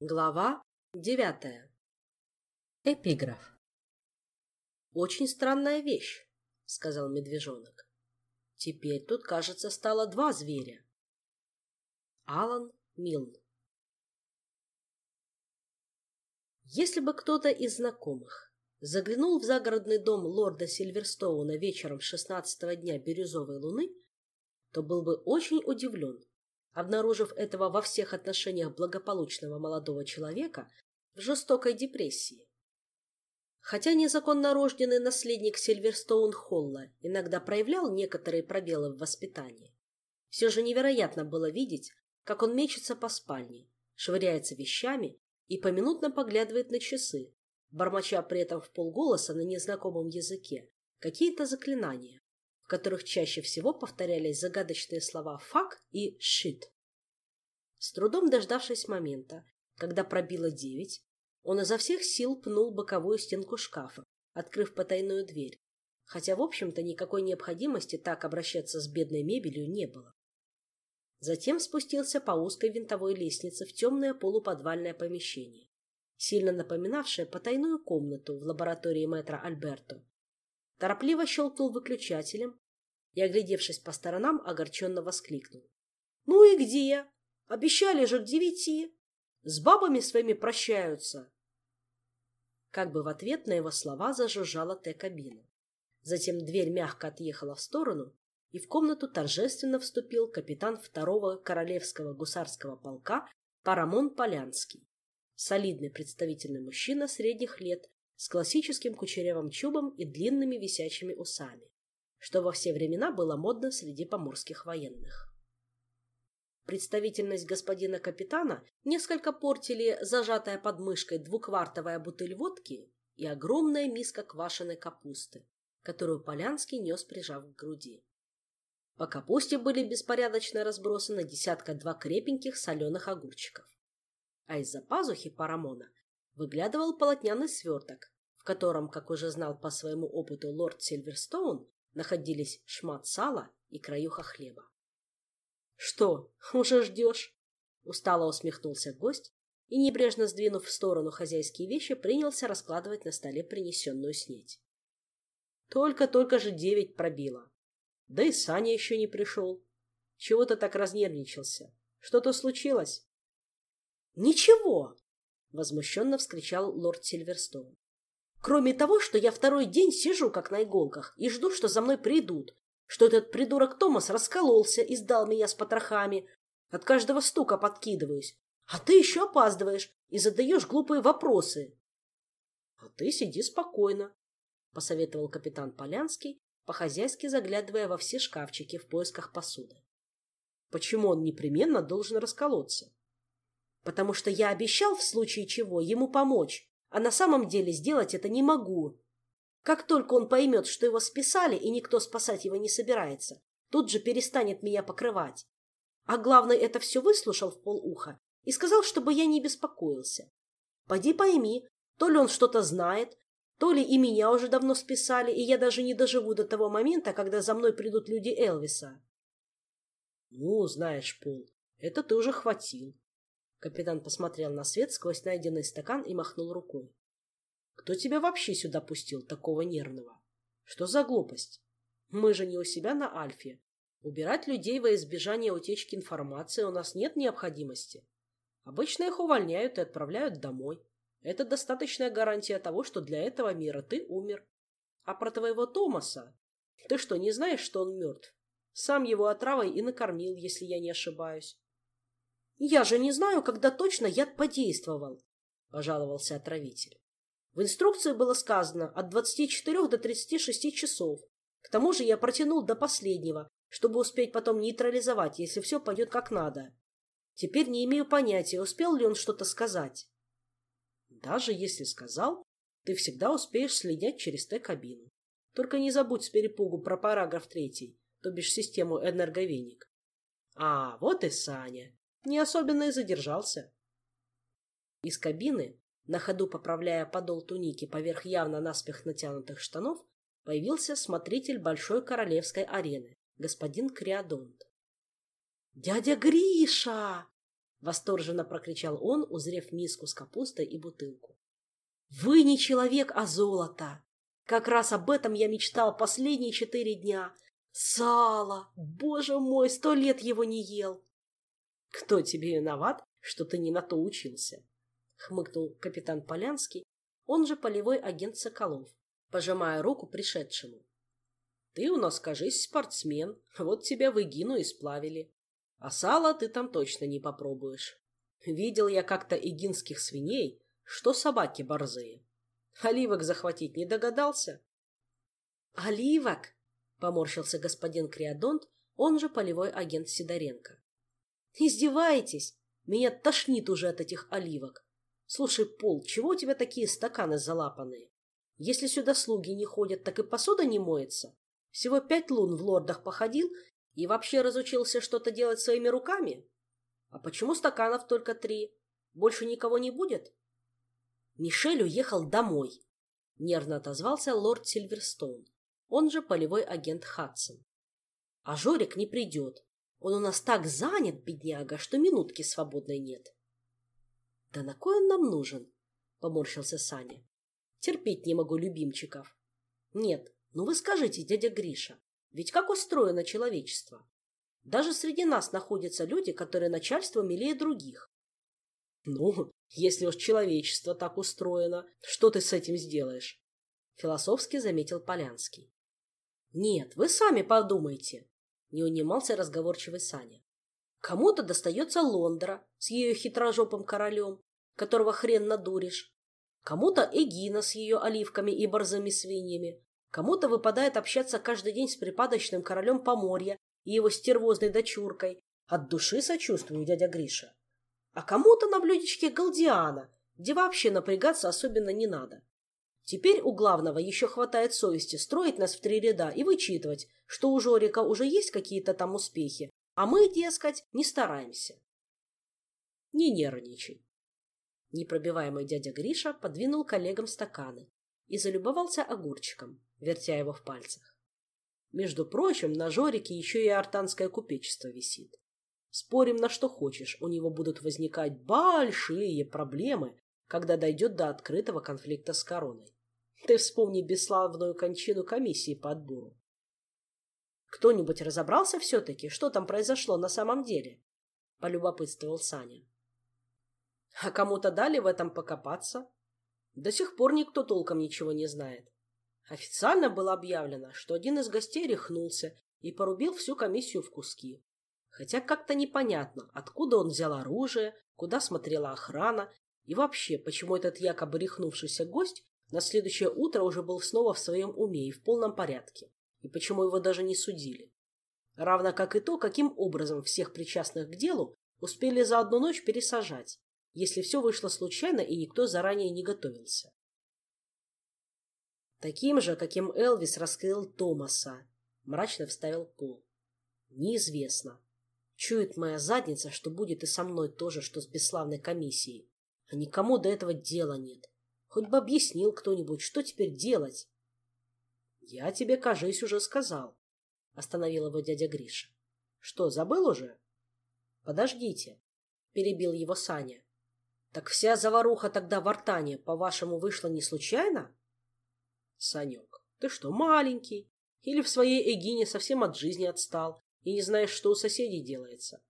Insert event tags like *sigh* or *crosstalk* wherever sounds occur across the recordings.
Глава девятая. Эпиграф. «Очень странная вещь», — сказал медвежонок. «Теперь тут, кажется, стало два зверя». Алан Милн. Если бы кто-то из знакомых заглянул в загородный дом лорда Сильверстоуна вечером шестнадцатого дня бирюзовой луны, то был бы очень удивлен, обнаружив этого во всех отношениях благополучного молодого человека в жестокой депрессии. Хотя незаконно рожденный наследник Сильверстоун-Холла иногда проявлял некоторые пробелы в воспитании, все же невероятно было видеть, как он мечется по спальне, швыряется вещами и поминутно поглядывает на часы, бормоча при этом в полголоса на незнакомом языке какие-то заклинания которых чаще всего повторялись загадочные слова «фак» и «шит». С трудом дождавшись момента, когда пробило девять, он изо всех сил пнул боковую стенку шкафа, открыв потайную дверь, хотя, в общем-то, никакой необходимости так обращаться с бедной мебелью не было. Затем спустился по узкой винтовой лестнице в темное полуподвальное помещение, сильно напоминавшее потайную комнату в лаборатории мэтра Альберто, торопливо щелкнул выключателем и, оглядевшись по сторонам, огорченно воскликнул. — Ну и где? Обещали же к девяти. С бабами своими прощаются. Как бы в ответ на его слова зажужжала Т-кабина. Затем дверь мягко отъехала в сторону, и в комнату торжественно вступил капитан второго королевского гусарского полка Парамон Полянский. Солидный представительный мужчина средних лет с классическим кучерявым чубом и длинными висячими усами, что во все времена было модно среди поморских военных. Представительность господина капитана несколько портили зажатая под мышкой двуквартовая бутыль водки и огромная миска квашеной капусты, которую Полянский нес, прижав к груди. По капусте были беспорядочно разбросаны десятка-два крепеньких соленых огурчиков. А из-за пазухи Парамона выглядывал полотняный сверток, в котором, как уже знал по своему опыту лорд Сильверстоун, находились шмат сала и краюха хлеба. — Что, уже ждешь? — устало усмехнулся гость и, небрежно сдвинув в сторону хозяйские вещи, принялся раскладывать на столе принесенную снеть. Только-только же девять пробило. Да и Саня еще не пришел. Чего ты так разнервничался? Что-то случилось? — Ничего! — возмущенно вскричал лорд Сильверстоун. «Кроме того, что я второй день сижу, как на иголках, и жду, что за мной придут, что этот придурок Томас раскололся и сдал меня с потрохами, от каждого стука подкидываюсь, а ты еще опаздываешь и задаешь глупые вопросы». «А ты сиди спокойно», — посоветовал капитан Полянский, по-хозяйски заглядывая во все шкафчики в поисках посуды. «Почему он непременно должен расколоться?» Потому что я обещал в случае чего ему помочь, а на самом деле сделать это не могу. Как только он поймет, что его списали и никто спасать его не собирается, тут же перестанет меня покрывать. А главное, это все выслушал в полуха и сказал, чтобы я не беспокоился. Поди пойми, то ли он что-то знает, то ли и меня уже давно списали, и я даже не доживу до того момента, когда за мной придут люди Элвиса. — Ну, знаешь, Пол, это ты уже хватил. Капитан посмотрел на свет сквозь найденный стакан и махнул рукой. «Кто тебя вообще сюда пустил, такого нервного? Что за глупость? Мы же не у себя на Альфе. Убирать людей во избежание утечки информации у нас нет необходимости. Обычно их увольняют и отправляют домой. Это достаточная гарантия того, что для этого мира ты умер. А про твоего Томаса? Ты что, не знаешь, что он мертв? Сам его отравой и накормил, если я не ошибаюсь. «Я же не знаю, когда точно яд подействовал», — пожаловался отравитель. В инструкции было сказано от 24 до 36 часов. К тому же я протянул до последнего, чтобы успеть потом нейтрализовать, если все пойдет как надо. Теперь не имею понятия, успел ли он что-то сказать. Даже если сказал, ты всегда успеешь следить через Т-кабину. Только не забудь с перепугу про параграф третий, то бишь систему энерговеник. А, вот и Саня не особенно и задержался. Из кабины, на ходу поправляя подол туники поверх явно наспех натянутых штанов, появился смотритель Большой Королевской арены, господин Криадонт. «Дядя Гриша!» — восторженно прокричал он, узрев миску с капустой и бутылку. «Вы не человек, а золото! Как раз об этом я мечтал последние четыре дня. Сало! Боже мой, сто лет его не ел!» «Кто тебе виноват, что ты не на то учился?» — хмыкнул капитан Полянский, он же полевой агент Соколов, пожимая руку пришедшему. «Ты у нас, кажись, спортсмен, вот тебя в Игину и сплавили. А сало ты там точно не попробуешь. Видел я как-то игинских свиней, что собаки борзые. Оливок захватить не догадался? Оливок? Поморщился господин Криадонт, он же полевой агент Сидоренко. Издеваетесь? Меня тошнит уже от этих оливок. Слушай, Пол, чего у тебя такие стаканы залапанные? Если сюда слуги не ходят, так и посуда не моется. Всего пять лун в лордах походил и вообще разучился что-то делать своими руками? А почему стаканов только три? Больше никого не будет? Мишель уехал домой. Нервно отозвался лорд Сильверстоун. Он же полевой агент Хадсон. А Жорик не придет. Он у нас так занят, бедняга, что минутки свободной нет. — Да на кой он нам нужен? — поморщился Саня. — Терпеть не могу любимчиков. — Нет, ну вы скажите, дядя Гриша, ведь как устроено человечество? Даже среди нас находятся люди, которые начальство милее других. Ну, если уж человечество так устроено, что ты с этим сделаешь? Философски заметил Полянский. Нет, вы сами подумайте, не унимался разговорчивый Саня. Кому-то достается Лондра с ее хитрожопым королем, которого хрен надуришь. Кому-то Эгина с ее оливками и борзыми свиньями, Кому-то выпадает общаться каждый день с припадочным королем Поморья и его стервозной дочуркой. От души сочувствую, дядя Гриша. А кому-то на блюдечке Галдиана, где вообще напрягаться особенно не надо. Теперь у главного еще хватает совести строить нас в три ряда и вычитывать, что у Жорика уже есть какие-то там успехи, а мы, дескать, не стараемся. Не нервничай. Непробиваемый дядя Гриша подвинул коллегам стаканы и залюбовался огурчиком вертя его в пальцах. Между прочим, на Жорике еще и артанское купечество висит. Спорим на что хочешь, у него будут возникать большие проблемы, когда дойдет до открытого конфликта с короной. Ты вспомни бесславную кончину комиссии по отбору. Кто-нибудь разобрался все-таки, что там произошло на самом деле? Полюбопытствовал Саня. А кому-то дали в этом покопаться? До сих пор никто толком ничего не знает. Официально было объявлено, что один из гостей рехнулся и порубил всю комиссию в куски. Хотя как-то непонятно, откуда он взял оружие, куда смотрела охрана и вообще, почему этот якобы рехнувшийся гость на следующее утро уже был снова в своем уме и в полном порядке, и почему его даже не судили. Равно как и то, каким образом всех причастных к делу успели за одну ночь пересажать, если все вышло случайно и никто заранее не готовился. Таким же, каким Элвис раскрыл Томаса, мрачно вставил Пол. Неизвестно. Чует моя задница, что будет и со мной то же, что с бесславной комиссией. А никому до этого дела нет. Хоть бы объяснил кто-нибудь, что теперь делать. Я тебе, кажись, уже сказал. Остановил его дядя Гриша. Что, забыл уже? Подождите, перебил его Саня. Так вся заваруха тогда в Артане, по-вашему, вышла не случайно? Санек, ты что, маленький? Или в своей эгине совсем от жизни отстал и не знаешь, что у соседей делается?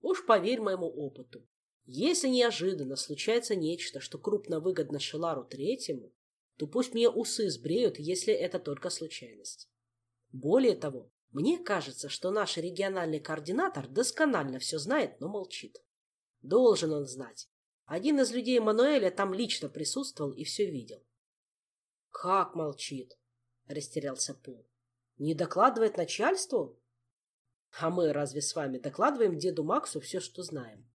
Уж поверь моему опыту. Если неожиданно случается нечто, что крупно выгодно Шелару Третьему, то пусть мне усы сбреют, если это только случайность. Более того, мне кажется, что наш региональный координатор досконально все знает, но молчит. Должен он знать. Один из людей Мануэля там лично присутствовал и все видел. Как молчит? Растерялся Пол. Не докладывает начальству? А мы разве с вами докладываем деду Максу все, что знаем?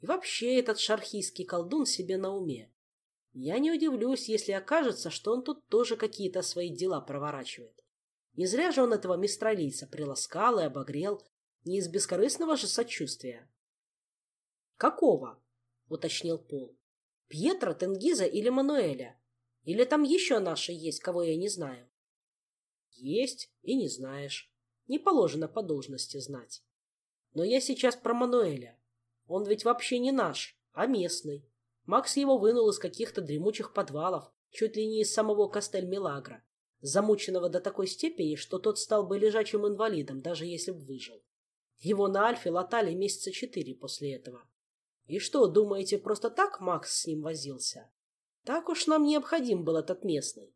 И вообще этот шархийский колдун себе на уме. Я не удивлюсь, если окажется, что он тут тоже какие-то свои дела проворачивает. Не зря же он этого мистралийца приласкал и обогрел, не из бескорыстного же сочувствия. «Какого?» — уточнил Пол. «Пьетро, Тенгиза или Мануэля? Или там еще наши есть, кого я не знаю? Есть и не знаешь. Не положено по должности знать. Но я сейчас про Мануэля. Он ведь вообще не наш, а местный. Макс его вынул из каких-то дремучих подвалов, чуть ли не из самого Кастель-Милагра, замученного до такой степени, что тот стал бы лежачим инвалидом, даже если бы выжил. Его на Альфе латали месяца четыре после этого. И что, думаете, просто так Макс с ним возился? Так уж нам необходим был этот местный.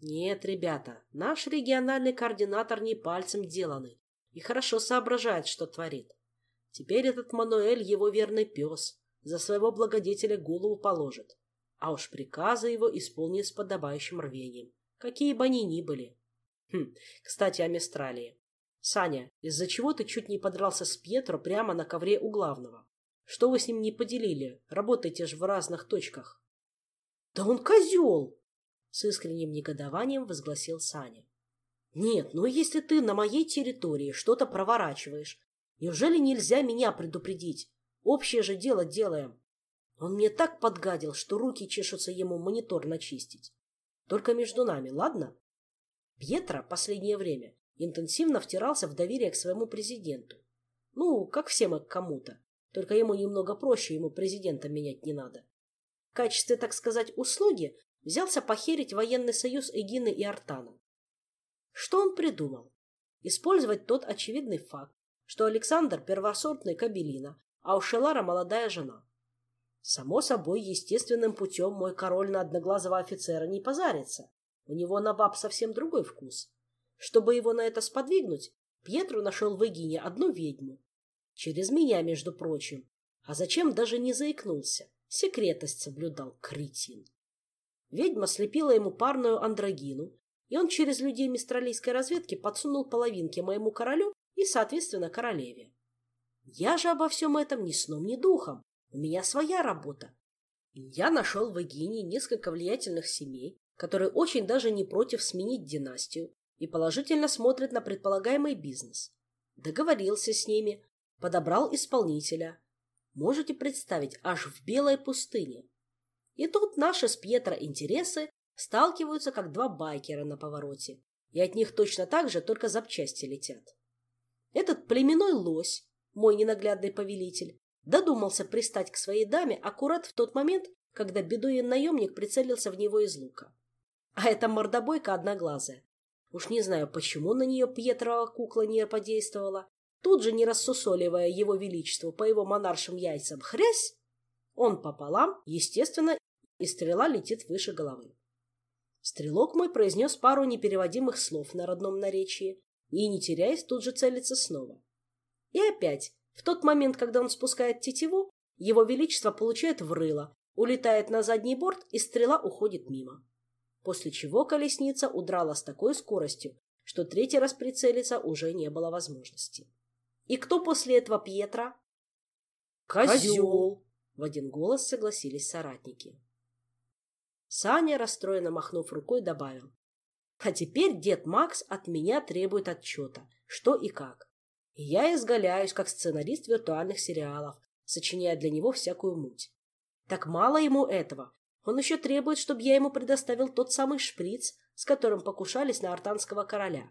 Нет, ребята, наш региональный координатор не пальцем деланный и хорошо соображает, что творит. Теперь этот Мануэль, его верный пес, за своего благодетеля голову положит, а уж приказы его исполнит с подобающим рвением, какие бы они ни были. Хм, кстати, о Мистралии. Саня, из-за чего ты чуть не подрался с Пьетро прямо на ковре у главного? Что вы с ним не поделили? Работаете же в разных точках. Да он козел! С искренним негодованием возгласил Саня. Нет, ну если ты на моей территории что-то проворачиваешь, неужели нельзя меня предупредить? Общее же дело делаем. Он мне так подгадил, что руки чешутся ему монитор начистить. Только между нами, ладно? Пьетро последнее время интенсивно втирался в доверие к своему президенту. Ну, как все мы к кому-то. Только ему немного проще, ему президента менять не надо. В качестве, так сказать, услуги взялся похерить военный союз Эгины и Артана. Что он придумал? Использовать тот очевидный факт, что Александр – первосортный кабелина, а у Шелара молодая жена. Само собой, естественным путем мой король на одноглазого офицера не позарится. У него на баб совсем другой вкус. Чтобы его на это сподвигнуть, Пьетро нашел в Эгине одну ведьму. Через меня, между прочим. А зачем даже не заикнулся? Секретность соблюдал, кретин. Ведьма слепила ему парную андрогину, и он через людей мистралийской разведки подсунул половинки моему королю и, соответственно, королеве. Я же обо всем этом ни сном, ни духом. У меня своя работа. Я нашел в Эгине несколько влиятельных семей, которые очень даже не против сменить династию и положительно смотрят на предполагаемый бизнес. Договорился с ними, подобрал исполнителя. Можете представить, аж в белой пустыне. И тут наши с Пьетро интересы сталкиваются, как два байкера на повороте, и от них точно так же только запчасти летят. Этот племенной лось, мой ненаглядный повелитель, додумался пристать к своей даме аккурат в тот момент, когда бедуин-наемник прицелился в него из лука. А эта мордобойка одноглазая. Уж не знаю, почему на нее Пьетрова кукла не подействовала. Тут же, не рассусоливая его величество по его монаршим яйцам, хрясь, он пополам, естественно, и стрела летит выше головы. Стрелок мой произнес пару непереводимых слов на родном наречии и, не теряясь, тут же целится снова. И опять, в тот момент, когда он спускает тетиву, его величество получает врыло, улетает на задний борт, и стрела уходит мимо. После чего колесница удрала с такой скоростью, что третий раз прицелиться уже не было возможности. И кто после этого Пьетро? Козел! В один голос согласились соратники. Саня, расстроенно махнув рукой, добавил. А теперь дед Макс от меня требует отчета, что и как. И я изгаляюсь, как сценарист виртуальных сериалов, сочиняя для него всякую муть. Так мало ему этого. Он еще требует, чтобы я ему предоставил тот самый шприц, с которым покушались на артанского короля.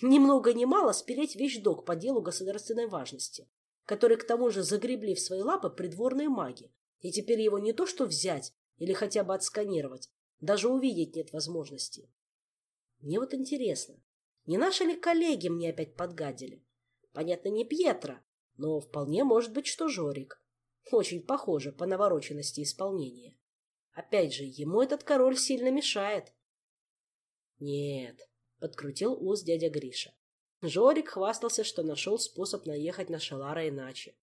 Ни много ни мало спереть вещдок по делу государственной важности, который к тому же загребли в свои лапы придворные маги, и теперь его не то что взять, или хотя бы отсканировать. Даже увидеть нет возможности. Мне вот интересно, не наши ли коллеги мне опять подгадили? Понятно, не Пьетро, но вполне может быть, что Жорик. Очень похоже по навороченности исполнения. Опять же, ему этот король сильно мешает. Нет, подкрутил ус дядя Гриша. Жорик хвастался, что нашел способ наехать на Шалара иначе.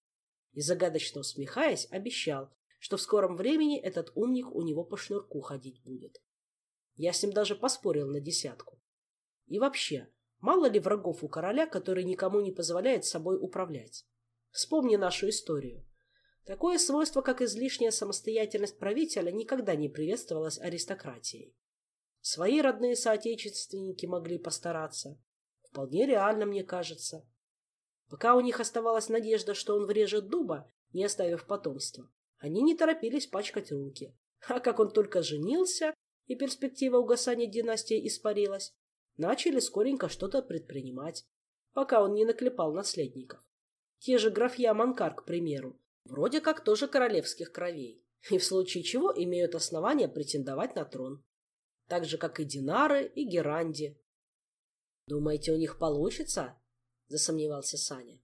И загадочно усмехаясь, обещал, что в скором времени этот умник у него по шнурку ходить будет. Я с ним даже поспорил на десятку. И вообще, мало ли врагов у короля, который никому не позволяет собой управлять. Вспомни нашу историю. Такое свойство, как излишняя самостоятельность правителя, никогда не приветствовалось аристократией. Свои родные соотечественники могли постараться. Вполне реально, мне кажется. Пока у них оставалась надежда, что он врежет дуба, не оставив потомства, они не торопились пачкать руки. А как он только женился, и перспектива угасания династии испарилась, начали скоренько что-то предпринимать, пока он не наклепал наследников. Те же графья Манкар, к примеру, Вроде как тоже королевских кровей, и в случае чего имеют основания претендовать на трон. Так же, как и Динары и Геранди. «Думаете, у них получится?» – засомневался Саня.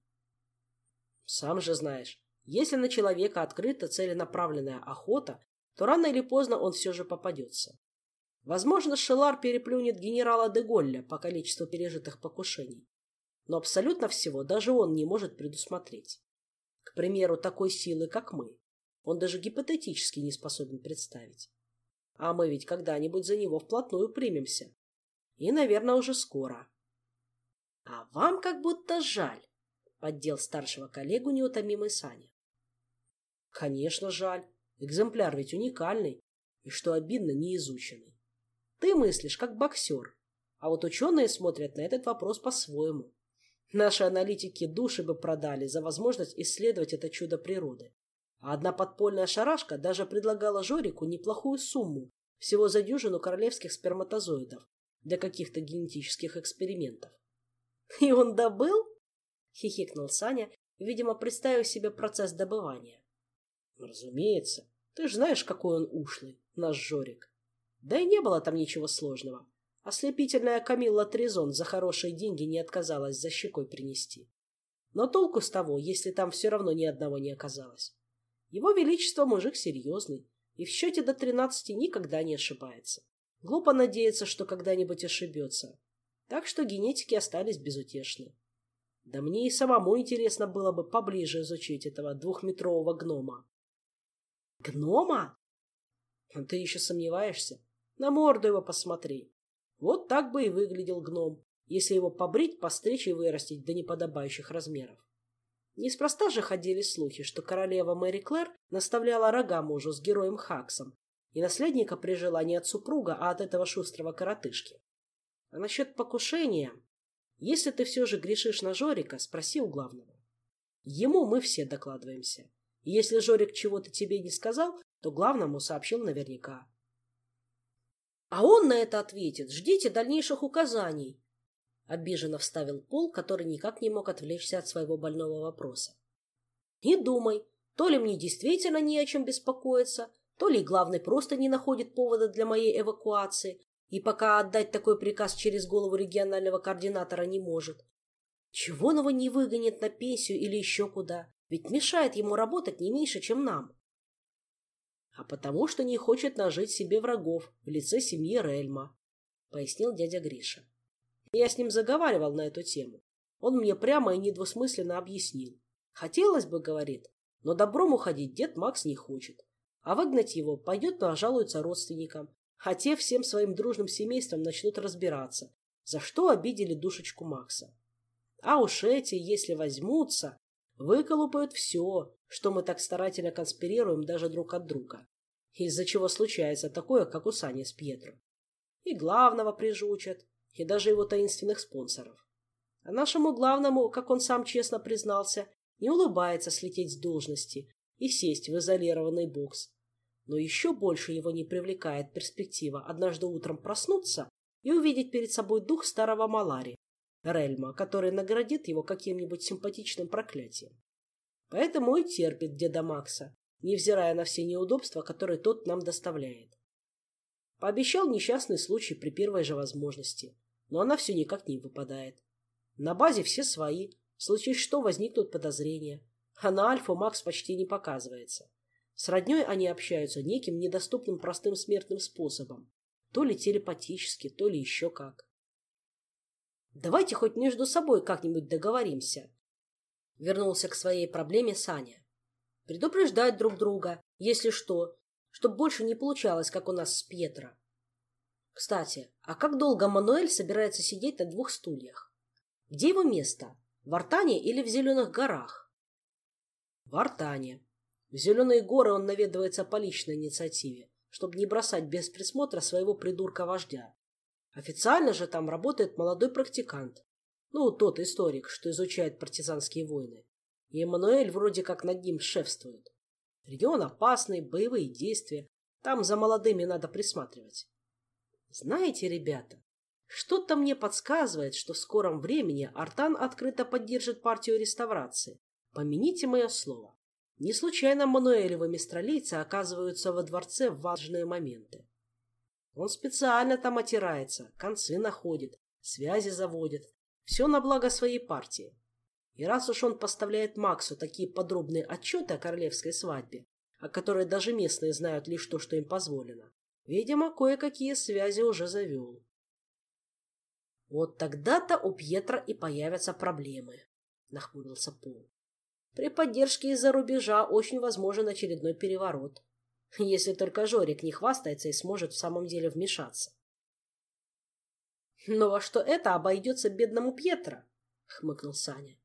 «Сам же знаешь, если на человека открыта целенаправленная охота, то рано или поздно он все же попадется. Возможно, Шелар переплюнет генерала де Голля по количеству пережитых покушений. Но абсолютно всего даже он не может предусмотреть. К примеру, такой силы, как мы, он даже гипотетически не способен представить. А мы ведь когда-нибудь за него вплотную примемся. И, наверное, уже скоро. — А вам как будто жаль, — поддел старшего коллегу неутомимый Саня. — Конечно, жаль. Экземпляр ведь уникальный. И, что обидно, не изученный. Ты мыслишь как боксер, а вот ученые смотрят на этот вопрос по-своему. Наши аналитики души бы продали за возможность исследовать это чудо природы. А одна подпольная шарашка даже предлагала Жорику неплохую сумму всего за дюжину королевских сперматозоидов для каких-то генетических экспериментов. *laughs* «И он добыл?» — хихикнул Саня, видимо, представив себе процесс добывания. «Разумеется. Ты же знаешь, какой он ушлый, наш Жорик. Да и не было там ничего сложного. Ослепительная Камилла Трезон за хорошие деньги не отказалась за щекой принести. Но толку с того, если там все равно ни одного не оказалось. Его Величество мужик серьезный и в счете до тринадцати никогда не ошибается. Глупо надеяться, что когда-нибудь ошибется. Так что генетики остались безутешны. Да мне и самому интересно было бы поближе изучить этого двухметрового гнома. Гнома? Ты еще сомневаешься? На морду его посмотри. Вот так бы и выглядел гном, если его побрить, постричь и вырастить до неподобающих размеров. Неспроста же ходили слухи, что королева Мэри Клэр наставляла рога мужу с героем Хаксом, и наследника прижила не от супруга, а от этого шустрого коротышки. А насчет покушения... Если ты все же грешишь на Жорика, спроси у главного. Ему мы все докладываемся. И если Жорик чего-то тебе не сказал, то главному сообщил наверняка. А он на это ответит. Ждите дальнейших указаний. Обиженно вставил Пол, который никак не мог отвлечься от своего больного вопроса. Не думай, то ли мне действительно не о чем беспокоиться, то ли главный просто не находит повода для моей эвакуации, и пока отдать такой приказ через голову регионального координатора не может. Чего он его не выгонит на пенсию или еще куда? Ведь мешает ему работать не меньше, чем нам а потому что не хочет нажить себе врагов в лице семьи Рельма, — пояснил дядя Гриша. Я с ним заговаривал на эту тему. Он мне прямо и недвусмысленно объяснил. Хотелось бы, говорит, но добром уходить дед Макс не хочет. А выгнать его пойдет нажалуется родственникам, а те всем своим дружным семейством начнут разбираться, за что обидели душечку Макса. А уж эти, если возьмутся, выколупают все, что мы так старательно конспирируем даже друг от друга. Из-за чего случается такое, как у Сани с Пьетро. И главного прижучат, и даже его таинственных спонсоров. А нашему главному, как он сам честно признался, не улыбается слететь с должности и сесть в изолированный бокс. Но еще больше его не привлекает перспектива однажды утром проснуться и увидеть перед собой дух старого Малари, Рельма, который наградит его каким-нибудь симпатичным проклятием. Поэтому и терпит деда Макса, невзирая на все неудобства, которые тот нам доставляет. Пообещал несчастный случай при первой же возможности, но она все никак не выпадает. На базе все свои, в случае что возникнут подозрения, а на Альфу Макс почти не показывается. С родней они общаются неким недоступным простым смертным способом, то ли телепатически, то ли еще как. Давайте хоть между собой как-нибудь договоримся, Вернулся к своей проблеме Саня. Предупреждать друг друга, если что, чтобы больше не получалось, как у нас с Пьетро. Кстати, а как долго Мануэль собирается сидеть на двух стульях? Где его место? В Артане или в Зеленых горах? В Артане. В Зеленые горы он наведывается по личной инициативе, чтобы не бросать без присмотра своего придурка-вождя. Официально же там работает молодой практикант, ну, тот историк, что изучает партизанские войны. И Эммануэль вроде как над ним шефствует. Регион опасный, боевые действия. Там за молодыми надо присматривать. Знаете, ребята, что-то мне подсказывает, что в скором времени Артан открыто поддержит партию реставрации. Помяните мое слово. Не случайно Мануэлевы мистралийцы оказываются во дворце в важные моменты. Он специально там отирается, концы находит, связи заводит. Все на благо своей партии. И раз уж он поставляет Максу такие подробные отчеты о королевской свадьбе, о которой даже местные знают лишь то, что им позволено, видимо, кое-какие связи уже завел. Вот тогда-то у Пьетра и появятся проблемы, нахмурился Пол. При поддержке из-за рубежа очень возможен очередной переворот. Если только Жорик не хвастается и сможет в самом деле вмешаться. «Но во что это обойдется бедному Пьетро?» — хмыкнул Саня.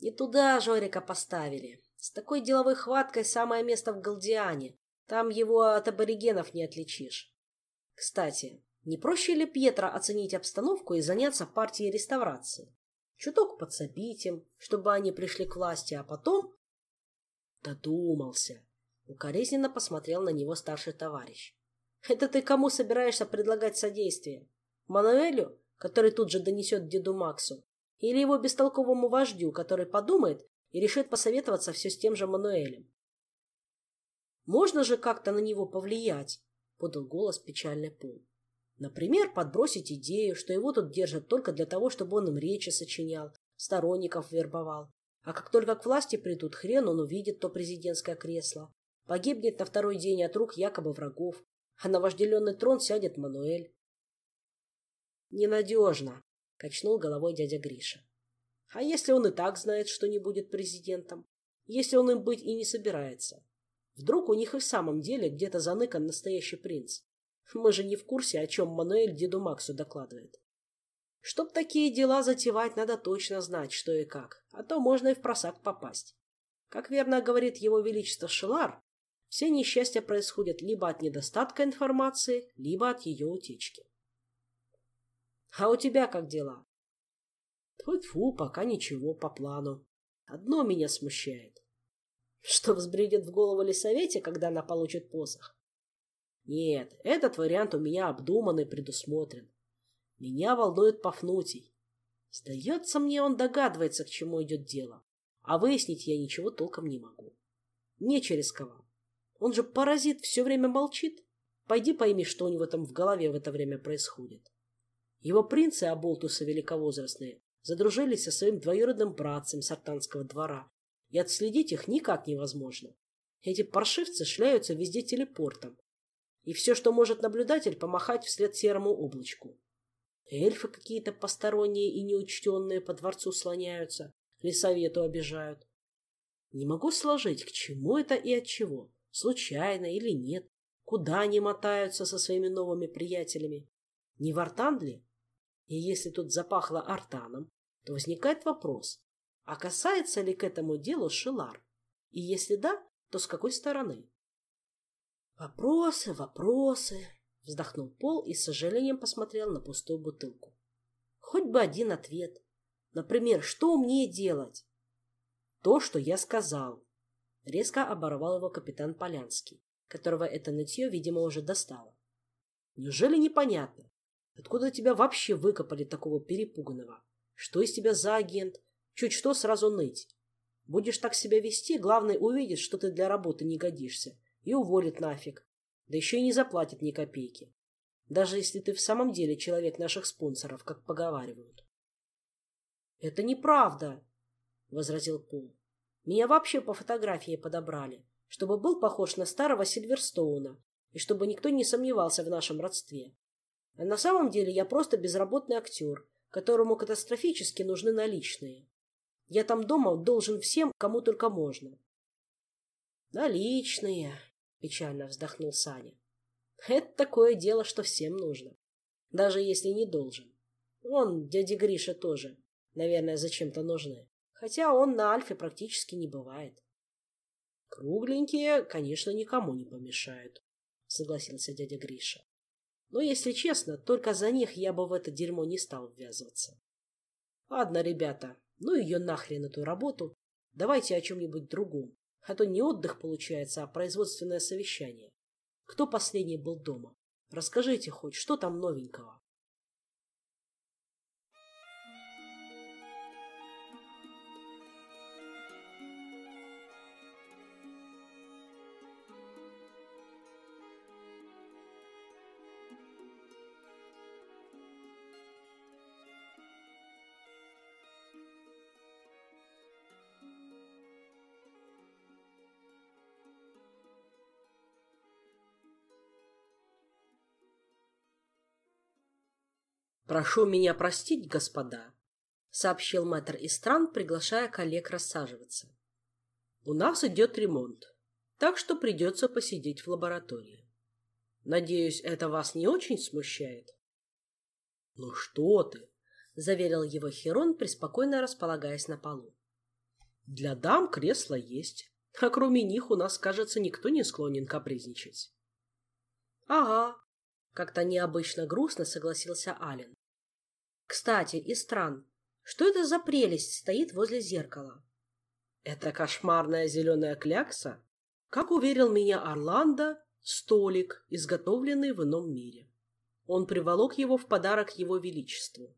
«Не туда Жорика поставили. С такой деловой хваткой самое место в Галдиане. Там его от аборигенов не отличишь. Кстати, не проще ли Пьетро оценить обстановку и заняться партией реставрации? чуток подсобить им, чтобы они пришли к власти, а потом... Додумался. Укоризненно посмотрел на него старший товарищ. Это ты кому собираешься предлагать содействие? Мануэлю, который тут же донесет деду Максу? Или его бестолковому вождю, который подумает и решит посоветоваться все с тем же Мануэлем? Можно же как-то на него повлиять, подал голос печальный Пол. Например, подбросить идею, что его тут держат только для того, чтобы он им речи сочинял, сторонников вербовал. А как только к власти придут, хрен он увидит то президентское кресло. Погибнет на второй день от рук якобы врагов, а на вожделенный трон сядет Мануэль. «Ненадежно», — качнул головой дядя Гриша. «А если он и так знает, что не будет президентом? Если он им быть и не собирается? Вдруг у них и в самом деле где-то заныкан настоящий принц? Мы же не в курсе, о чем Мануэль деду Максу докладывает. Чтоб такие дела затевать, надо точно знать, что и как, а то можно и в просак попасть. Как верно говорит его величество Шелар, все несчастья происходят либо от недостатка информации, либо от ее утечки. А у тебя как дела? Тьфу-тьфу, пока ничего по плану. Одно меня смущает. Что взбредет в голову лесовете, когда она получит посох? Нет, этот вариант у меня обдуман и предусмотрен. Меня волнует Пафнутий. Сдается мне, он догадывается, к чему идет дело. А выяснить я ничего толком не могу. Не через кого. Он же паразит, все время молчит. Пойди пойми, что у него там в голове в это время происходит. Его принцы Аболтуса великовозрастные задружились со своим двоюродным братцем сартанского двора, и отследить их никак невозможно. Эти паршивцы шляются везде телепортом, и все, что может наблюдатель, помахать вслед серому облачку. Эльфы какие-то посторонние и неучтенные по дворцу слоняются, лесовету обижают. Не могу сложить, к чему это и от чего, случайно или нет, куда они мотаются со своими новыми приятелями. Не в Артан ли? И если тут запахло артаном, то возникает вопрос, а касается ли к этому делу Шилар? И если да, то с какой стороны? Вопросы, вопросы, вздохнул Пол и с сожалением посмотрел на пустую бутылку. Хоть бы один ответ. Например, что мне делать? То, что я сказал. Резко оборвал его капитан Полянский, которого это нытье, видимо, уже достало. Неужели непонятно? Откуда тебя вообще выкопали такого перепуганного? Что из тебя за агент? Чуть что сразу ныть. Будешь так себя вести, главное увидит, что ты для работы не годишься, и уволит нафиг. Да еще и не заплатит ни копейки. Даже если ты в самом деле человек наших спонсоров, как поговаривают. «Это неправда», — возразил Пол. «Меня вообще по фотографии подобрали, чтобы был похож на старого Сильверстоуна и чтобы никто не сомневался в нашем родстве. А на самом деле я просто безработный актер, которому катастрофически нужны наличные. Я там дома должен всем, кому только можно». «Наличные», печально вздохнул Саня. Это такое дело, что всем нужно. Даже если не должен. Он, дядя Гриша тоже, наверное, зачем-то нужны. Хотя он на Альфе практически не бывает. Кругленькие, конечно, никому не помешают, согласился дядя Гриша. Но, если честно, только за них я бы в это дерьмо не стал ввязываться. Ладно, ребята, ну ее нахрен эту работу. Давайте о чем-нибудь другом. А то не отдых получается, а производственное совещание. Кто последний был дома? Расскажите хоть, что там новенького? «Прошу меня простить, господа», — сообщил мэтр Истран, приглашая коллег рассаживаться. «У нас идет ремонт, так что придется посидеть в лаборатории. Надеюсь, это вас не очень смущает?» «Ну что ты!» — заверил его Херон, преспокойно располагаясь на полу. «Для дам кресло есть, а кроме них у нас, кажется, никто не склонен капризничать». «Ага», — как-то необычно грустно согласился Ален. «Кстати, из стран, что это за прелесть стоит возле зеркала?» «Это кошмарная зеленая клякса, как уверил меня Орландо, столик, изготовленный в ином мире. Он приволок его в подарок его величеству.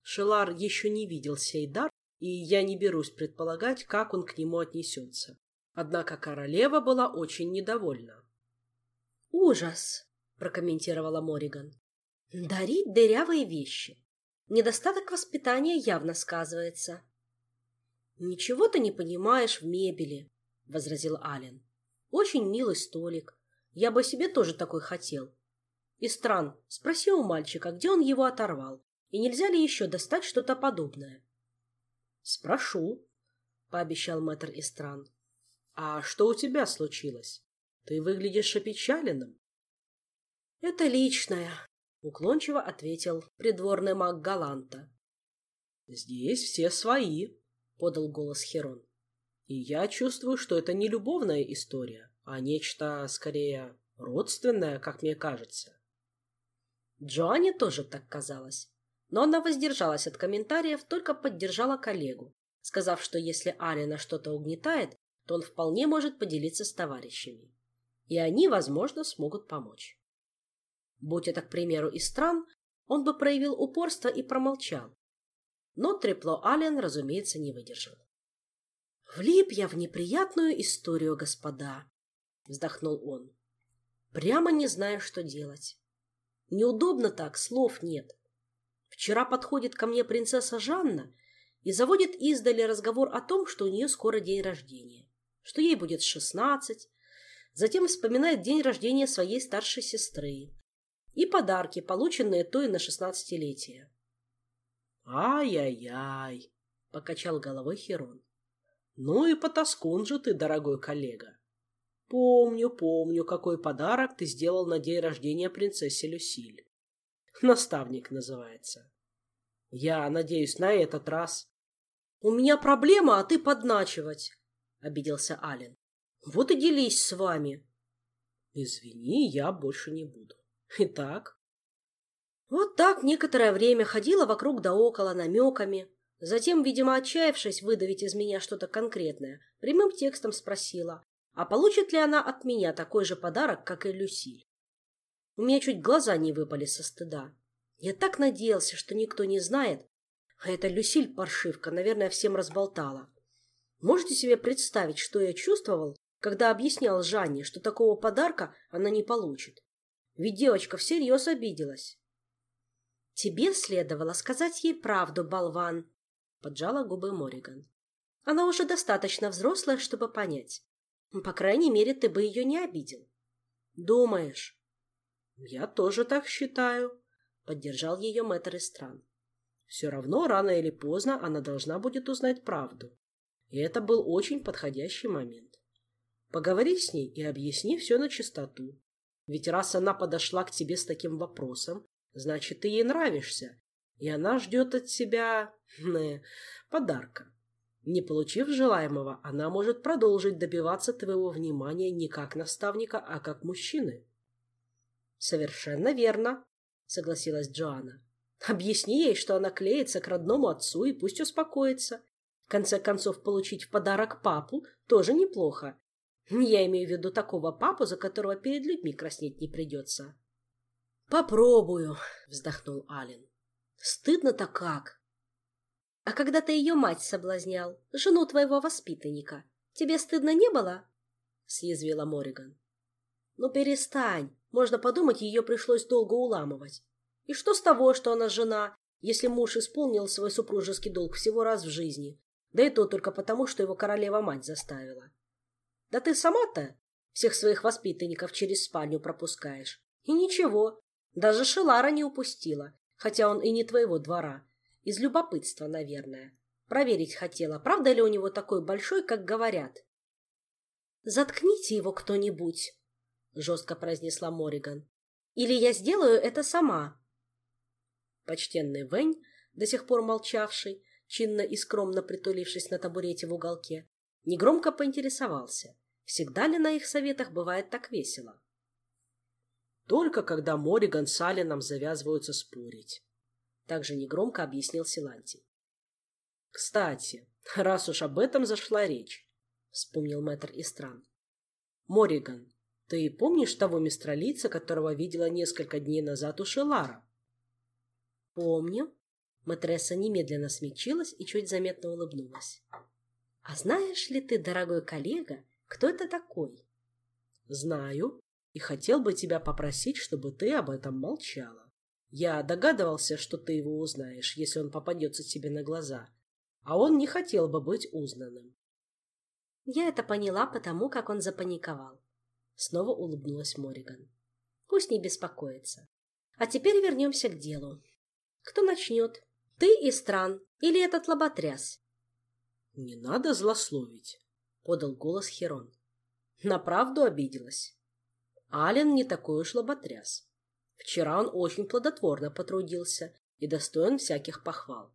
Шелар еще не видел сей дар, и я не берусь предполагать, как он к нему отнесется. Однако королева была очень недовольна. «Ужас!» — прокомментировала Мориган. «Дарить дырявые вещи. Недостаток воспитания явно сказывается». «Ничего ты не понимаешь в мебели», — возразил Ален. «Очень милый столик. Я бы себе тоже такой хотел. И стран, спроси у мальчика, где он его оторвал, и нельзя ли еще достать что-то подобное?» «Спрошу», — пообещал мэтр Истран. «А что у тебя случилось? Ты выглядишь опечаленным». «Это личное», — уклончиво ответил придворный маг Галанта. «Здесь все свои», — подал голос Херон. «И я чувствую, что это не любовная история, а нечто, скорее, родственное, как мне кажется». Джоанне тоже так казалось. Но она воздержалась от комментариев, только поддержала коллегу, сказав, что если Алина что-то угнетает, то он вполне может поделиться с товарищами. И они, возможно, смогут помочь. Будь это, к примеру, из стран, он бы проявил упорство и промолчал. Но трепло Ален, разумеется, не выдержал. «Влип я в неприятную историю, господа», — вздохнул он. «Прямо не знаю, что делать. Неудобно так, слов нет. Вчера подходит ко мне принцесса Жанна и заводит издали разговор о том, что у нее скоро день рождения, что ей будет шестнадцать, затем вспоминает день рождения своей старшей сестры и подарки, полученные той на шестнадцатилетие. «Ай-яй-яй!» — покачал головой Херон. «Ну и потаскун же ты, дорогой коллега! Помню, помню, какой подарок ты сделал на день рождения принцессе Люсиль. Наставник называется. Я надеюсь, на этот раз. У меня проблема, а ты подначивать, обиделся Ален. Вот и делись с вами. Извини, я больше не буду. Итак. Вот так некоторое время ходила вокруг да около намеками. Затем, видимо, отчаявшись выдавить из меня что-то конкретное, прямым текстом спросила, а получит ли она от меня такой же подарок, как и Люсиль? У меня чуть глаза не выпали со стыда. Я так надеялся, что никто не знает, а эта Люсиль паршивка, наверное, всем разболтала. Можете себе представить, что я чувствовал, когда объяснял Жанне, что такого подарка она не получит? Ведь девочка всерьез обиделась. — Тебе следовало сказать ей правду, болван, — поджала губы Мориган. Она уже достаточно взрослая, чтобы понять. По крайней мере, ты бы ее не обидел. Думаешь? Я тоже так считаю, поддержал ее мэтр стран. Все равно, рано или поздно, она должна будет узнать правду. И это был очень подходящий момент. Поговори с ней и объясни все на чистоту. Ведь раз она подошла к тебе с таким вопросом, значит, ты ей нравишься, и она ждет от тебя э, подарка. Не получив желаемого, она может продолжить добиваться твоего внимания не как наставника, а как мужчины. Совершенно верно, согласилась Джоанна. Объясни ей, что она клеится к родному отцу, и пусть успокоится. В конце концов, получить в подарок папу тоже неплохо. Я имею в виду такого папу, за которого перед людьми краснеть не придется. Попробую, вздохнул Ален. Стыдно-то как. А когда ты ее мать соблазнял, жену твоего воспитанника, тебе стыдно не было? Съязвила Мориган. Ну перестань, можно подумать, ее пришлось долго уламывать. И что с того, что она жена, если муж исполнил свой супружеский долг всего раз в жизни, да и то только потому, что его королева-мать заставила? Да ты сама-то всех своих воспитанников через спальню пропускаешь. И ничего, даже Шелара не упустила, хотя он и не твоего двора. Из любопытства, наверное. Проверить хотела, правда ли у него такой большой, как говорят. «Заткните его кто-нибудь», — жестко произнесла Мориган. «Или я сделаю это сама». Почтенный Вэнь, до сих пор молчавший, чинно и скромно притулившись на табурете в уголке, негромко поинтересовался, всегда ли на их советах бывает так весело. Только когда Мориган с Алином завязываются спорить. Также негромко объяснил Силантий. Кстати, раз уж об этом зашла речь, вспомнил мэтр Истран. Мориган, ты помнишь того мистралица, которого видела несколько дней назад у Шелара? Помню. Матресса немедленно смягчилась и чуть заметно улыбнулась. А знаешь ли ты, дорогой коллега, кто это такой? Знаю, и хотел бы тебя попросить, чтобы ты об этом молчала. Я догадывался, что ты его узнаешь, если он попадется тебе на глаза, а он не хотел бы быть узнанным. Я это поняла потому, как он запаниковал. Снова улыбнулась Мориган. Пусть не беспокоится. А теперь вернемся к делу. Кто начнет? Ты и Стран или этот лоботряс? Не надо злословить, подал голос Херон. На правду обиделась. Ален не такой уж лоботряс. Вчера он очень плодотворно потрудился и достоин всяких похвал.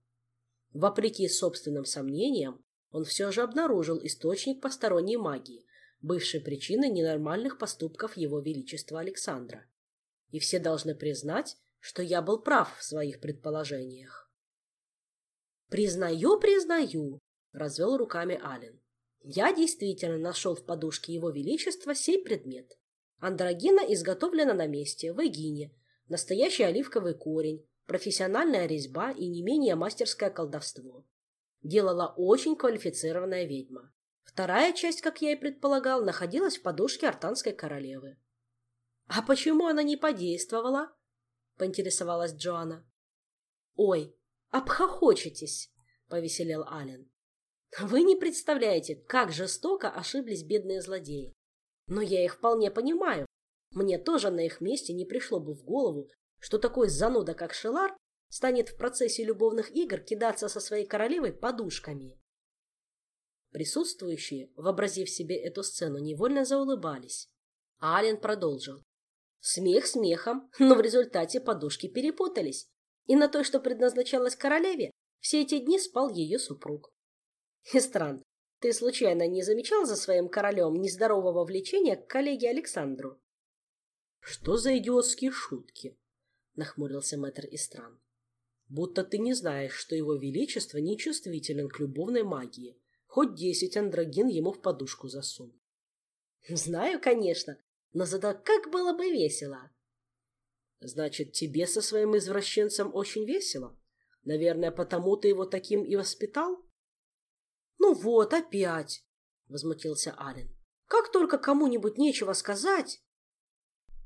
Вопреки собственным сомнениям, он все же обнаружил источник посторонней магии, бывшей причиной ненормальных поступков его величества Александра. И все должны признать, что я был прав в своих предположениях. «Признаю, признаю», — развел руками Ален. «Я действительно нашел в подушке его величества сей предмет. Андрогина изготовлена на месте, в Эгине, настоящий оливковый корень, профессиональная резьба и не менее мастерское колдовство. Делала очень квалифицированная ведьма. Вторая часть, как я и предполагал, находилась в подушке артанской королевы. «А почему она не подействовала?» — поинтересовалась Джоанна. «Ой, обхохочетесь!» — повеселел Ален. «Вы не представляете, как жестоко ошиблись бедные злодеи. Но я их вполне понимаю. Мне тоже на их месте не пришло бы в голову, что такой зануда, как Шелар, станет в процессе любовных игр кидаться со своей королевой подушками. Присутствующие, вообразив себе эту сцену, невольно заулыбались. А Ален продолжил. Смех смехом, но в результате подушки перепутались, и на той, что предназначалась королеве, все эти дни спал ее супруг. Истран, ты случайно не замечал за своим королем нездорового влечения к коллеге Александру? — Что за идиотские шутки? — нахмурился мэтр Истран. — Будто ты не знаешь, что его величество нечувствителен к любовной магии. Хоть десять андрогин ему в подушку засунь. — Знаю, конечно, но зато как было бы весело. — Значит, тебе со своим извращенцем очень весело? Наверное, потому ты его таким и воспитал? — «Ну вот, опять!» — возмутился Ален. «Как только кому-нибудь нечего сказать...»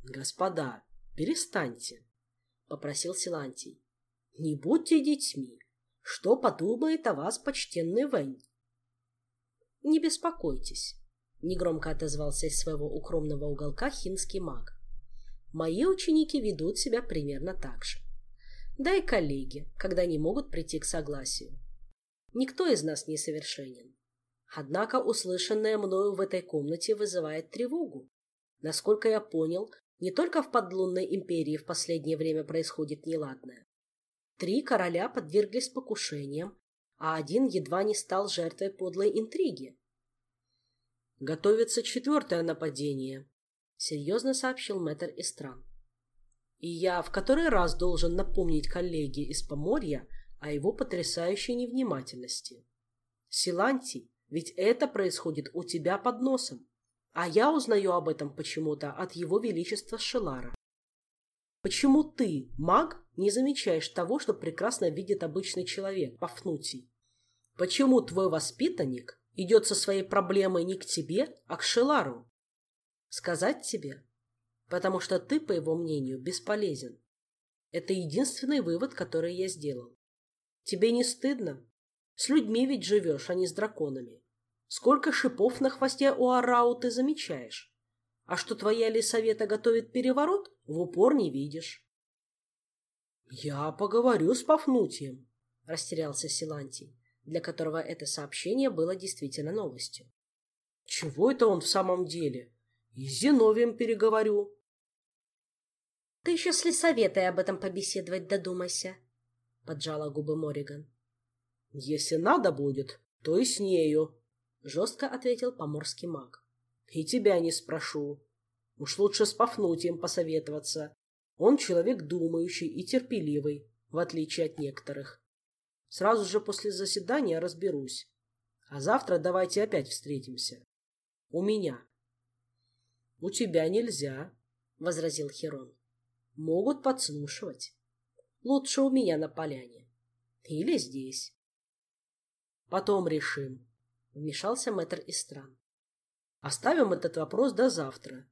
«Господа, перестаньте!» — попросил Силантий. «Не будьте детьми. Что подумает о вас почтенный Вэнь?» «Не беспокойтесь», — негромко отозвался из своего укромного уголка хинский маг. «Мои ученики ведут себя примерно так же. Да и коллеги, когда не могут прийти к согласию. Никто из нас не совершенен. Однако услышанное мною в этой комнате вызывает тревогу. Насколько я понял, не только в подлунной империи в последнее время происходит неладное. Три короля подверглись покушениям, а один едва не стал жертвой подлой интриги. «Готовится четвертое нападение», — серьезно сообщил мэтр Истран. «И я в который раз должен напомнить коллеге из Поморья о его потрясающей невнимательности. Силантий, ведь это происходит у тебя под носом, а я узнаю об этом почему-то от его величества Шелара. Почему ты, маг, не замечаешь того, что прекрасно видит обычный человек, Пафнутий? Почему твой воспитанник идет со своей проблемой не к тебе, а к Шелару? Сказать тебе? Потому что ты, по его мнению, бесполезен. Это единственный вывод, который я сделал. Тебе не стыдно? С людьми ведь живешь, а не с драконами. Сколько шипов на хвосте у Арау ты замечаешь? А что твоя Лисавета готовит переворот, в упор не видишь. Я поговорю с Пафнутием, растерялся Силантий, для которого это сообщение было действительно новостью. Чего это он в самом деле? И с Зиновием переговорю. Ты еще с лесоветой об этом побеседовать додумайся, поджала губы Мориган. Если надо будет, то и с нею, жестко ответил поморский маг. И тебя не спрошу. Уж лучше с Пафнутием посоветоваться. Он человек думающий и терпеливый, в отличие от некоторых. Сразу же после заседания разберусь. А завтра давайте опять встретимся. У меня. У тебя нельзя, — возразил Херон. Могут подслушивать. Лучше у меня на поляне. Или здесь. Потом решим, — вмешался мэтр Истран. Оставим этот вопрос до завтра.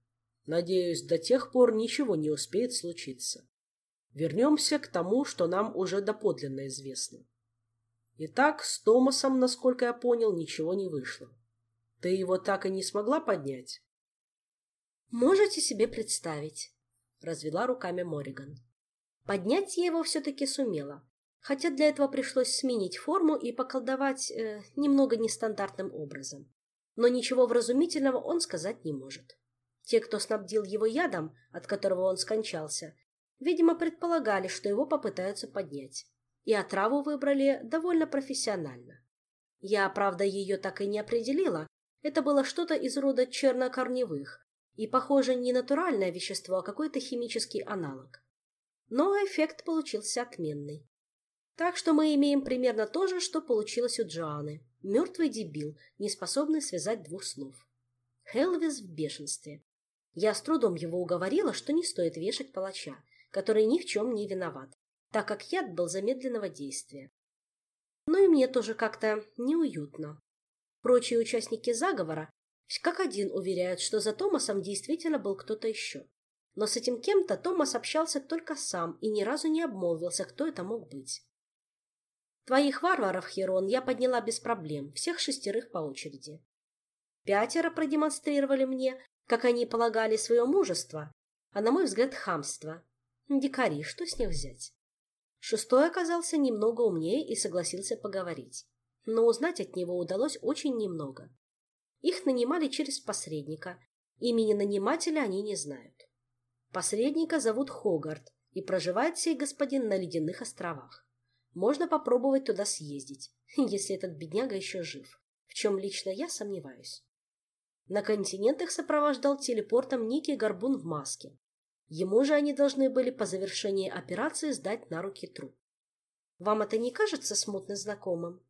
Надеюсь, до тех пор ничего не успеет случиться. Вернемся к тому, что нам уже доподлинно известно. Итак, с Томасом, насколько я понял, ничего не вышло. Ты его так и не смогла поднять? Можете себе представить, развела руками Мориган. Поднять я его все-таки сумела, хотя для этого пришлось сменить форму и поколдовать э, немного нестандартным образом. Но ничего вразумительного он сказать не может. Те, кто снабдил его ядом, от которого он скончался, видимо, предполагали, что его попытаются поднять. И отраву выбрали довольно профессионально. Я, правда, ее так и не определила. Это было что-то из рода чернокорневых. И, похоже, не натуральное вещество, а какой-то химический аналог. Но эффект получился отменный. Так что мы имеем примерно то же, что получилось у Джоанны. Мертвый дебил, не способный связать двух слов. Хелвис в бешенстве. Я с трудом его уговорила, что не стоит вешать палача, который ни в чем не виноват, так как яд был замедленного действия. Но и мне тоже как-то неуютно. Прочие участники заговора как один уверяют, что за Томасом действительно был кто-то еще. Но с этим кем-то Томас общался только сам и ни разу не обмолвился, кто это мог быть. Твоих варваров, Херон, я подняла без проблем, всех шестерых по очереди. Пятеро продемонстрировали мне, как они полагали, свое мужество, а, на мой взгляд, хамство. Дикари, что с них взять? Шестой оказался немного умнее и согласился поговорить. Но узнать от него удалось очень немного. Их нанимали через посредника. Имени нанимателя они не знают. Посредника зовут Хогарт, и проживает сей господин на ледяных островах. Можно попробовать туда съездить, *laughs* если этот бедняга еще жив, в чем лично я сомневаюсь. На континент их сопровождал телепортом некий горбун в маске. Ему же они должны были по завершении операции сдать на руки труп. Вам это не кажется смутно знакомым?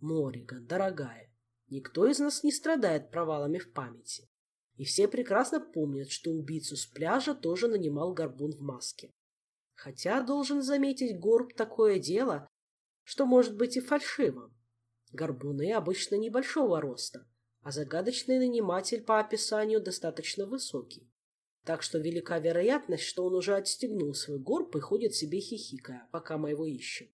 Мориган, дорогая, никто из нас не страдает провалами в памяти. И все прекрасно помнят, что убийцу с пляжа тоже нанимал горбун в маске. Хотя, должен заметить, горб такое дело, что может быть и фальшивым. Горбуны обычно небольшого роста, а загадочный наниматель по описанию достаточно высокий. Так что велика вероятность, что он уже отстегнул свой горб и ходит себе хихикая, пока мы его ищем.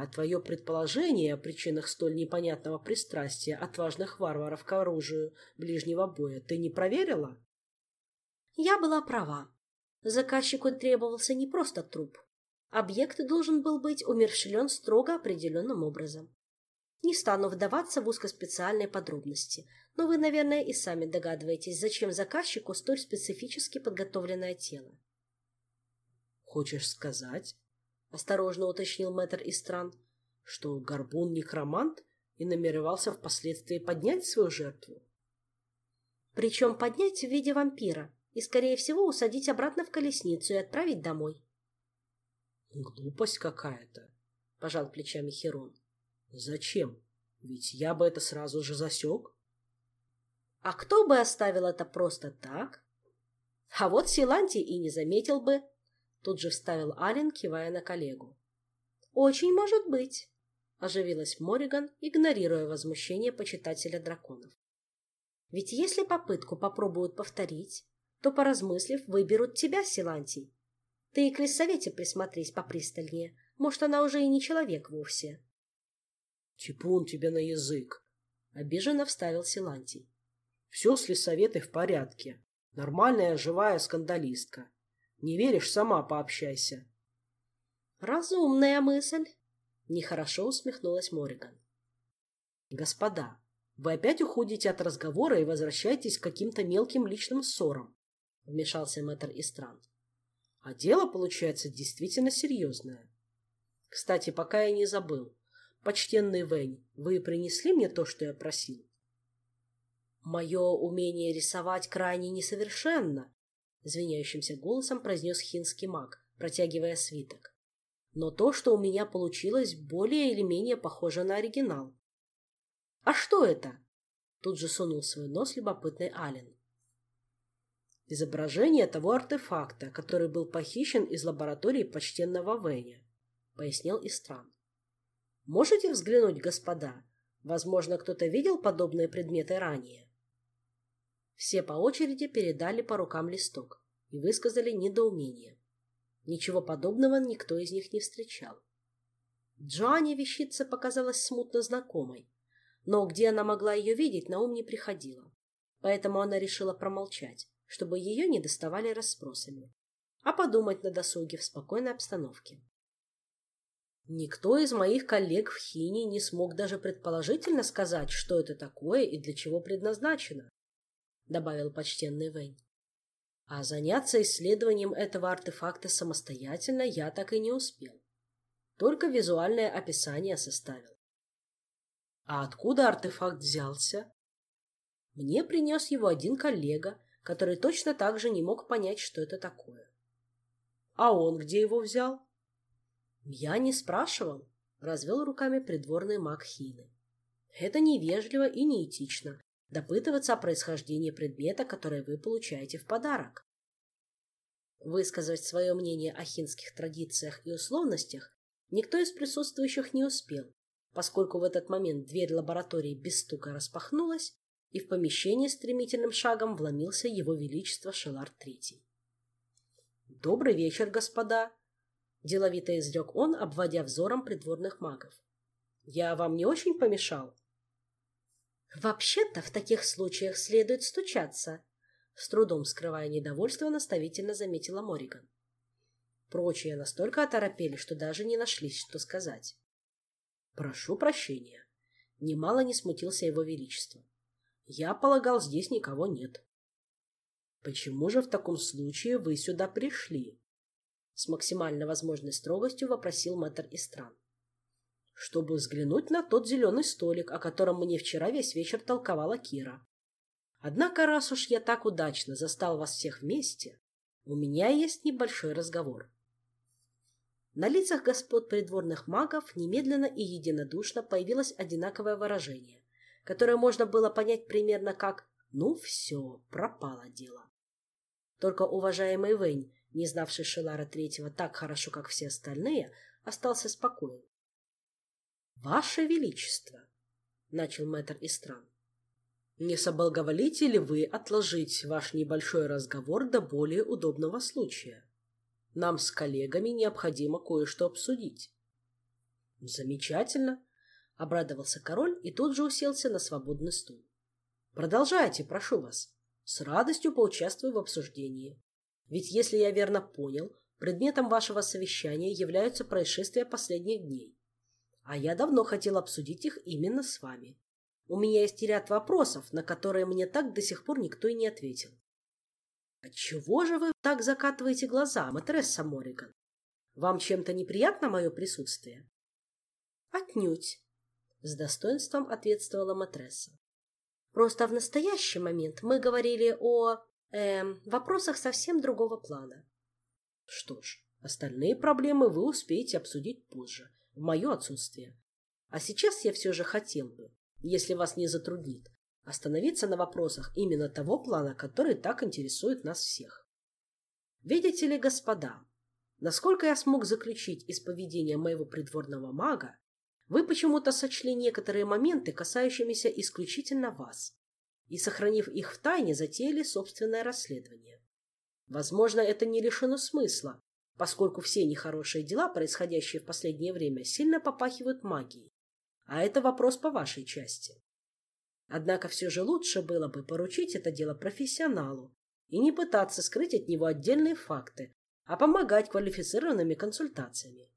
А твое предположение о причинах столь непонятного пристрастия отважных варваров к оружию ближнего боя ты не проверила? Я была права. Заказчику требовался не просто труп. Объект должен был быть умерщвлен строго определенным образом. Не стану вдаваться в узкоспециальные подробности, но вы, наверное, и сами догадываетесь, зачем заказчику столь специфически подготовленное тело. «Хочешь сказать?» — осторожно уточнил мэтр Истран, что горбун некромант и намеревался впоследствии поднять свою жертву. Причем поднять в виде вампира и, скорее всего, усадить обратно в колесницу и отправить домой. «Глупость какая-то», — пожал плечами Херон. Зачем? Ведь я бы это сразу же засек. А кто бы оставил это просто так? А вот Силанти и не заметил бы. Тут же вставил Ален, кивая на коллегу. Очень может быть, оживилась Мориган, игнорируя возмущение почитателя драконов. Ведь если попытку попробуют повторить, то, поразмыслив, выберут тебя, Силантий. Ты и к лессовете присмотрись попристальнее. Может, она уже и не человек вовсе. Типун тебе на язык! — обиженно вставил Силантий. — Все с лесоветой в порядке. Нормальная живая скандалистка. Не веришь, сама пообщайся. Разумная мысль. Нехорошо усмехнулась Мориган. Господа, вы опять уходите от разговора и возвращаетесь к каким-то мелким личным ссорам, вмешался мэтр Истранд. А дело получается действительно серьезное. Кстати, пока я не забыл. Почтенный Вэнь, вы принесли мне то, что я просил? Мое умение рисовать крайне несовершенно, звеняющимся голосом произнес хинский маг, протягивая свиток. Но то, что у меня получилось, более или менее похоже на оригинал. «А что это?» Тут же сунул свой нос любопытный Ален. Изображение того артефакта, который был похищен из лаборатории почтенного Вэня, пояснил Истран. Можете взглянуть, господа? Возможно, кто-то видел подобные предметы ранее. Все по очереди передали по рукам листок и высказали недоумение. Ничего подобного никто из них не встречал. Джоанне вещица показалась смутно знакомой, но где она могла ее видеть, на ум не приходило. Поэтому она решила промолчать, чтобы ее не доставали расспросами, а подумать на досуге в спокойной обстановке. Никто из моих коллег в Хине не смог даже предположительно сказать, что это такое и для чего предназначено, добавил почтенный Вэнь. А заняться исследованием этого артефакта самостоятельно я так и не успел. Только визуальное описание составил. А откуда артефакт взялся? Мне принес его один коллега, который точно так же не мог понять, что это такое. А он где его взял? Я не спрашивал, развел руками придворный маг Хины. Это невежливо и неэтично допытываться о происхождении предмета, который вы получаете в подарок. Высказать свое мнение о хинских традициях и условностях никто из присутствующих не успел, поскольку в этот момент дверь лаборатории без стука распахнулась, и в помещение стремительным шагом вломился его величество Шелар Третий. «Добрый вечер, господа!» — деловито изрек он, обводя взором придворных магов. «Я вам не очень помешал?» «Вообще-то в таких случаях следует стучаться», — с трудом скрывая недовольство, наставительно заметила Мориган. Прочие настолько оторопели, что даже не нашлись, что сказать. «Прошу прощения». Немало не смутился его величество. «Я полагал, здесь никого нет». «Почему же в таком случае вы сюда пришли?» С максимально возможной строгостью вопросил мэтр Истран чтобы взглянуть на тот зеленый столик, о котором мне вчера весь вечер толковала Кира. Однако, раз уж я так удачно застал вас всех вместе, у меня есть небольшой разговор. На лицах господ придворных магов немедленно и единодушно появилось одинаковое выражение, которое можно было понять примерно как «ну все, пропало дело». Только уважаемый Вэнь, не знавший Шелара Третьего так хорошо, как все остальные, остался спокоен. «Ваше Величество!» — начал мэтр Истран. «Не соблаговолите ли вы отложить ваш небольшой разговор до более удобного случая? Нам с коллегами необходимо кое-что обсудить». «Замечательно!» — обрадовался король и тут же уселся на свободный стул. «Продолжайте, прошу вас. С радостью поучаствую в обсуждении. Ведь, если я верно понял, предметом вашего совещания являются происшествия последних дней. А я давно хотел обсудить их именно с вами. У меня есть ряд вопросов, на которые мне так до сих пор никто и не ответил. Отчего же вы так закатываете глаза, матресса Мориган? Вам чем-то неприятно мое присутствие? Отнюдь, с достоинством ответствовала матресса. Просто в настоящий момент мы говорили о э, вопросах совсем другого плана. Что ж, остальные проблемы вы успеете обсудить позже в мое отсутствие. А сейчас я все же хотел бы, если вас не затруднит, остановиться на вопросах именно того плана, который так интересует нас всех. Видите ли, господа, насколько я смог заключить из поведения моего придворного мага, вы почему-то сочли некоторые моменты, касающимися исключительно вас, и, сохранив их в тайне, затеяли собственное расследование. Возможно, это не лишено смысла, поскольку все нехорошие дела, происходящие в последнее время, сильно попахивают магией. А это вопрос по вашей части. Однако все же лучше было бы поручить это дело профессионалу и не пытаться скрыть от него отдельные факты, а помогать квалифицированными консультациями.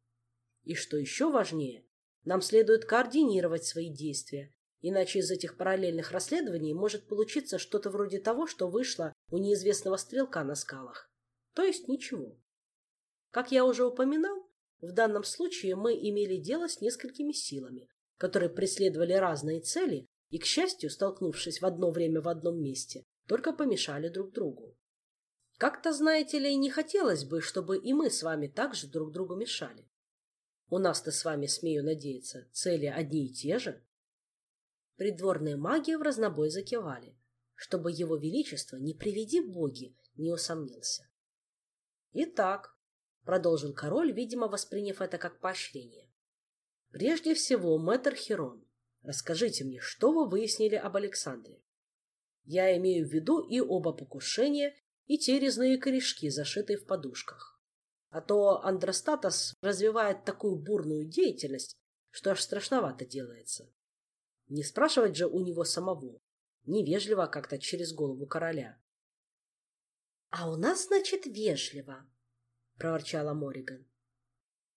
И что еще важнее, нам следует координировать свои действия, иначе из этих параллельных расследований может получиться что-то вроде того, что вышло у неизвестного стрелка на скалах. То есть ничего. Как я уже упоминал, в данном случае мы имели дело с несколькими силами, которые преследовали разные цели и, к счастью, столкнувшись в одно время в одном месте, только помешали друг другу. Как-то, знаете ли, не хотелось бы, чтобы и мы с вами также друг другу мешали. У нас-то с вами, смею надеяться, цели одни и те же. Придворные маги в разнобой закивали, чтобы его величество, не приведи боги, не усомнился. Итак, продолжил король, видимо, восприняв это как поощрение. Прежде всего, мэтр Херон, расскажите мне, что вы выяснили об Александре? Я имею в виду и оба покушения, и те резные корешки, зашитые в подушках. А то Андростатос развивает такую бурную деятельность, что аж страшновато делается. Не спрашивать же у него самого. Невежливо как-то через голову короля. — А у нас, значит, вежливо, — проворчала Мориган.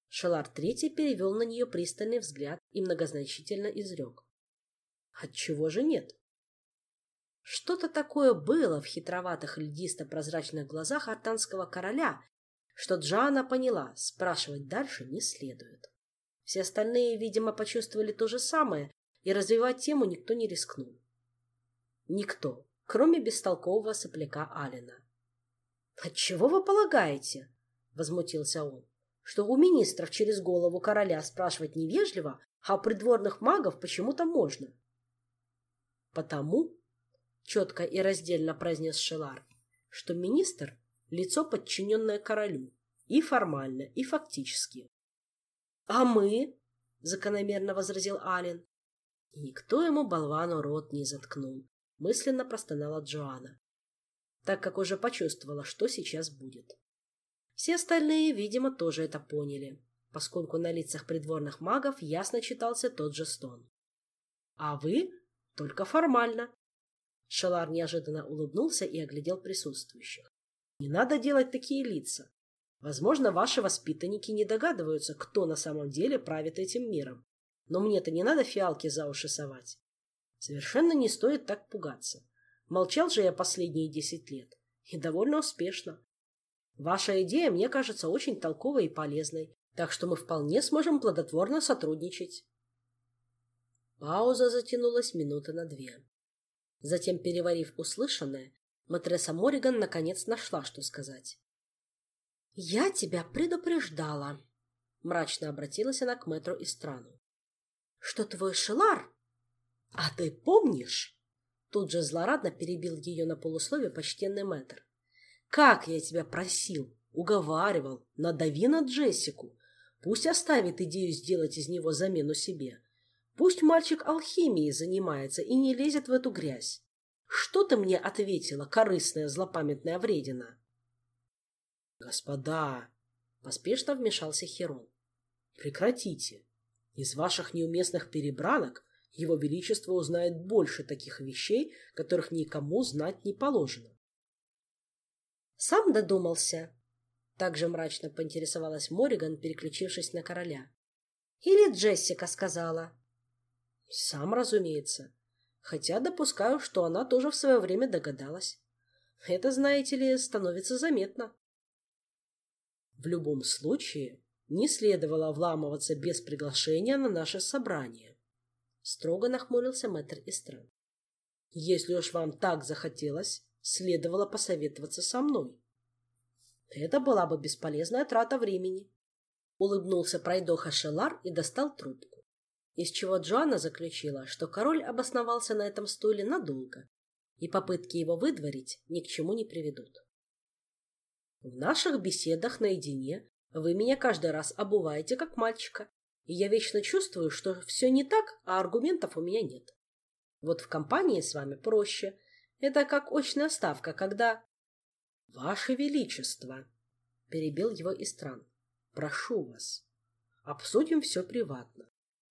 Шелар Третий перевел на нее пристальный взгляд и многозначительно изрек. — Отчего же нет? Что-то такое было в хитроватых льдисто-прозрачных глазах артанского короля, что Джана поняла, спрашивать дальше не следует. Все остальные, видимо, почувствовали то же самое, и развивать тему никто не рискнул. Никто, кроме бестолкового сопляка Алина. «Отчего вы полагаете?» — возмутился он. «Что у министров через голову короля спрашивать невежливо, а у придворных магов почему-то можно?» «Потому», — четко и раздельно произнес Шелар, «что министр лицо, подчиненное королю, и формально, и фактически. — А мы? — закономерно возразил Ален. никто ему болвану рот не заткнул, мысленно простонала Джоанна, так как уже почувствовала, что сейчас будет. Все остальные, видимо, тоже это поняли, поскольку на лицах придворных магов ясно читался тот же стон. — А вы? Только формально. Шалар неожиданно улыбнулся и оглядел присутствующих. Не надо делать такие лица. Возможно, ваши воспитанники не догадываются, кто на самом деле правит этим миром. Но мне-то не надо фиалки за уши совать. Совершенно не стоит так пугаться. Молчал же я последние десять лет. И довольно успешно. Ваша идея мне кажется очень толковой и полезной, так что мы вполне сможем плодотворно сотрудничать. Пауза затянулась минуты на две. Затем, переварив услышанное, Матресса Мориган наконец нашла, что сказать. — Я тебя предупреждала, — мрачно обратилась она к мэтру и страну. — Что твой Шелар? — А ты помнишь? Тут же злорадно перебил ее на полусловие почтенный мэтр. — Как я тебя просил, уговаривал, надави на Джессику. Пусть оставит идею сделать из него замену себе. Пусть мальчик алхимией занимается и не лезет в эту грязь. Что ты мне ответила, корыстная злопамятная вредина? Господа, поспешно вмешался Херон. Прекратите. Из ваших неуместных перебранок его Величество узнает больше таких вещей, которых никому знать не положено. Сам додумался. Также мрачно поинтересовалась Мориган, переключившись на короля. Или Джессика сказала. Сам, разумеется хотя допускаю, что она тоже в свое время догадалась. Это, знаете ли, становится заметно. В любом случае, не следовало вламываться без приглашения на наше собрание. Строго нахмурился мэтр Истран. Если уж вам так захотелось, следовало посоветоваться со мной. Это была бы бесполезная трата времени. Улыбнулся пройдоха Шелар и достал трубку из чего Джоанна заключила, что король обосновался на этом стуле надолго, и попытки его выдворить ни к чему не приведут. В наших беседах наедине вы меня каждый раз обуваете как мальчика, и я вечно чувствую, что все не так, а аргументов у меня нет. Вот в компании с вами проще. Это как очная ставка, когда... — Ваше Величество! — перебил его Истран. — Прошу вас. Обсудим все приватно.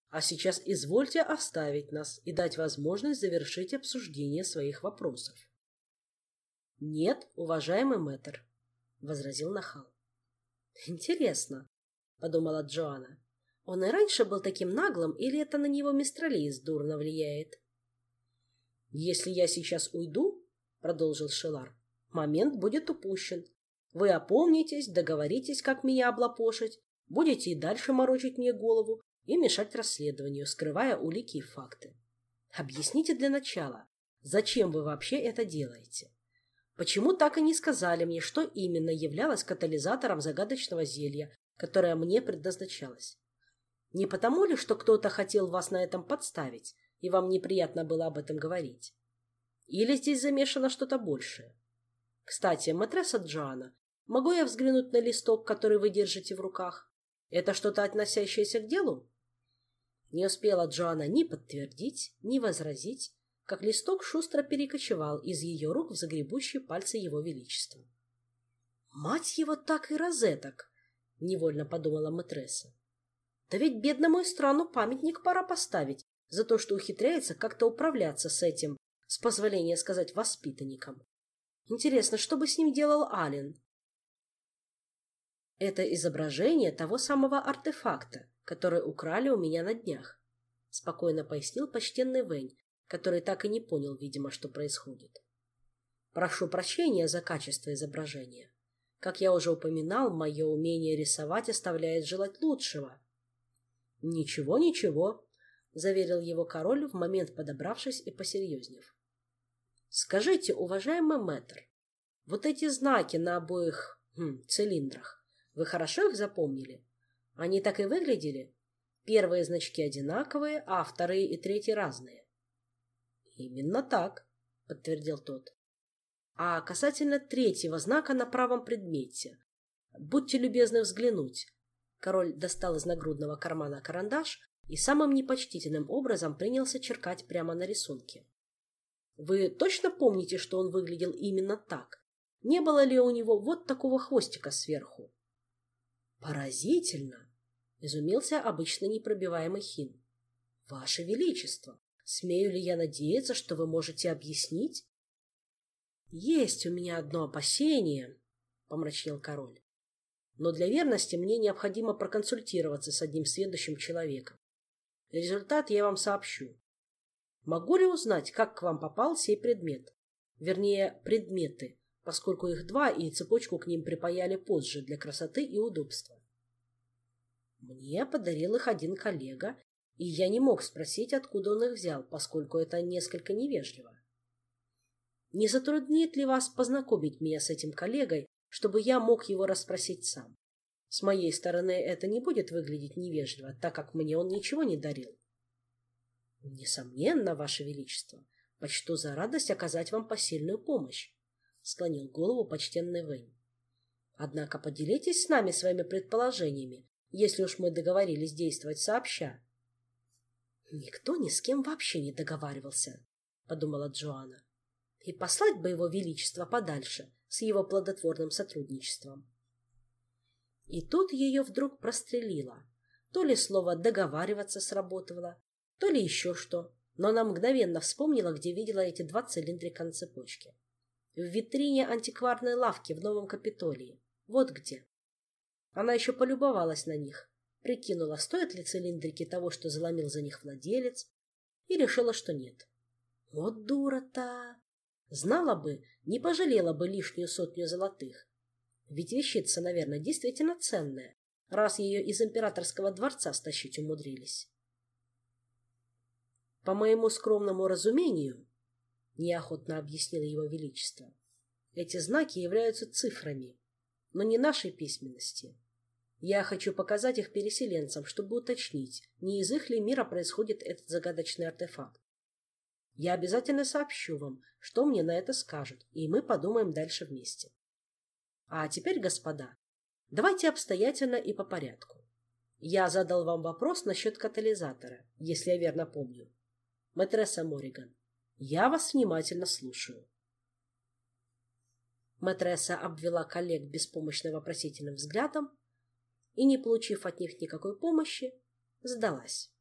А сейчас извольте оставить нас и дать возможность завершить обсуждение своих вопросов. — Нет, уважаемый мэтр, — возразил Нахал. Интересно, подумала Джоанна. Он и раньше был таким наглым, или это на него мистрализ дурно влияет? Если я сейчас уйду, продолжил Шелар, момент будет упущен. Вы опомнитесь, договоритесь, как меня облапошить, будете и дальше морочить мне голову и мешать расследованию, скрывая улики и факты. Объясните для начала, зачем вы вообще это делаете? Почему так и не сказали мне, что именно являлось катализатором загадочного зелья, которое мне предназначалось? Не потому ли, что кто-то хотел вас на этом подставить, и вам неприятно было об этом говорить? Или здесь замешано что-то большее? Кстати, матресса Джоанна, могу я взглянуть на листок, который вы держите в руках? Это что-то относящееся к делу? Не успела Джоанна ни подтвердить, ни возразить, как листок шустро перекочевал из ее рук в загребущие пальцы его величества. «Мать его так и розеток!» — невольно подумала матресса. Да ведь бедному Истрану памятник пора поставить за то, что ухитряется как-то управляться с этим, с позволения сказать, воспитанником. Интересно, что бы с ним делал Ален? Это изображение того самого артефакта, который украли у меня на днях, спокойно пояснил почтенный Вэнь, который так и не понял, видимо, что происходит. Прошу прощения за качество изображения. Как я уже упоминал, мое умение рисовать оставляет желать лучшего, «Ничего, ничего», — заверил его король в момент подобравшись и посерьезнев. «Скажите, уважаемый мэтр, вот эти знаки на обоих хм, цилиндрах, вы хорошо их запомнили? Они так и выглядели? Первые значки одинаковые, а вторые и третьи разные». «Именно так», — подтвердил тот. «А касательно третьего знака на правом предмете, будьте любезны взглянуть». Король достал из нагрудного кармана карандаш и самым непочтительным образом принялся черкать прямо на рисунке. Вы точно помните, что он выглядел именно так? Не было ли у него вот такого хвостика сверху? Поразительно! Изумился обычно непробиваемый хин. Ваше Величество, смею ли я надеяться, что вы можете объяснить? Есть у меня одно опасение, помрачнел король но для верности мне необходимо проконсультироваться с одним следующим человеком. Результат я вам сообщу. Могу ли узнать, как к вам попал сей предмет? Вернее, предметы, поскольку их два и цепочку к ним припаяли позже для красоты и удобства. Мне подарил их один коллега, и я не мог спросить, откуда он их взял, поскольку это несколько невежливо. Не затруднит ли вас познакомить меня с этим коллегой, чтобы я мог его расспросить сам. С моей стороны это не будет выглядеть невежливо, так как мне он ничего не дарил. — Несомненно, Ваше Величество, почту за радость оказать вам посильную помощь, — склонил голову почтенный Вэнь. — Однако поделитесь с нами своими предположениями, если уж мы договорились действовать сообща. — Никто ни с кем вообще не договаривался, — подумала Джоанна. — И послать бы его Величество подальше — с его плодотворным сотрудничеством. И тут ее вдруг прострелило. То ли слово «договариваться» сработало, то ли еще что, но она мгновенно вспомнила, где видела эти два цилиндрика на цепочке. В витрине антикварной лавки в Новом Капитолии. Вот где. Она еще полюбовалась на них, прикинула, стоят ли цилиндрики того, что заломил за них владелец, и решила, что нет. Вот дура-то! Знала бы, не пожалела бы лишнюю сотню золотых. Ведь вещица, наверное, действительно ценная, раз ее из императорского дворца стащить умудрились. По моему скромному разумению, неохотно объяснило его величество, эти знаки являются цифрами, но не нашей письменности. Я хочу показать их переселенцам, чтобы уточнить, не из их ли мира происходит этот загадочный артефакт. Я обязательно сообщу вам, что мне на это скажут, и мы подумаем дальше вместе. А теперь, господа, давайте обстоятельно и по порядку. Я задал вам вопрос насчет катализатора, если я верно помню. Мэтресса Мориган, я вас внимательно слушаю. Мэтресса обвела коллег беспомощно вопросительным взглядом и, не получив от них никакой помощи, сдалась.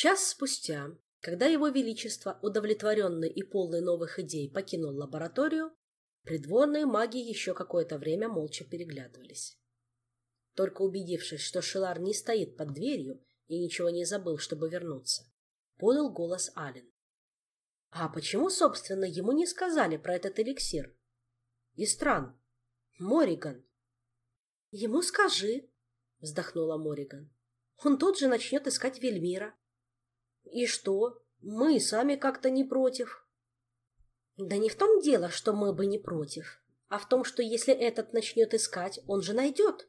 Час спустя, когда его величество, удовлетворенный и полный новых идей, покинул лабораторию, придворные маги еще какое-то время молча переглядывались. Только убедившись, что Шилар не стоит под дверью и ничего не забыл, чтобы вернуться, подал голос Ален. А почему, собственно, ему не сказали про этот эликсир? Истран. Мориган. Ему скажи, вздохнула Мориган. Он тут же начнет искать Вельмира. И что? Мы сами как-то не против. Да не в том дело, что мы бы не против, а в том, что если этот начнет искать, он же найдет.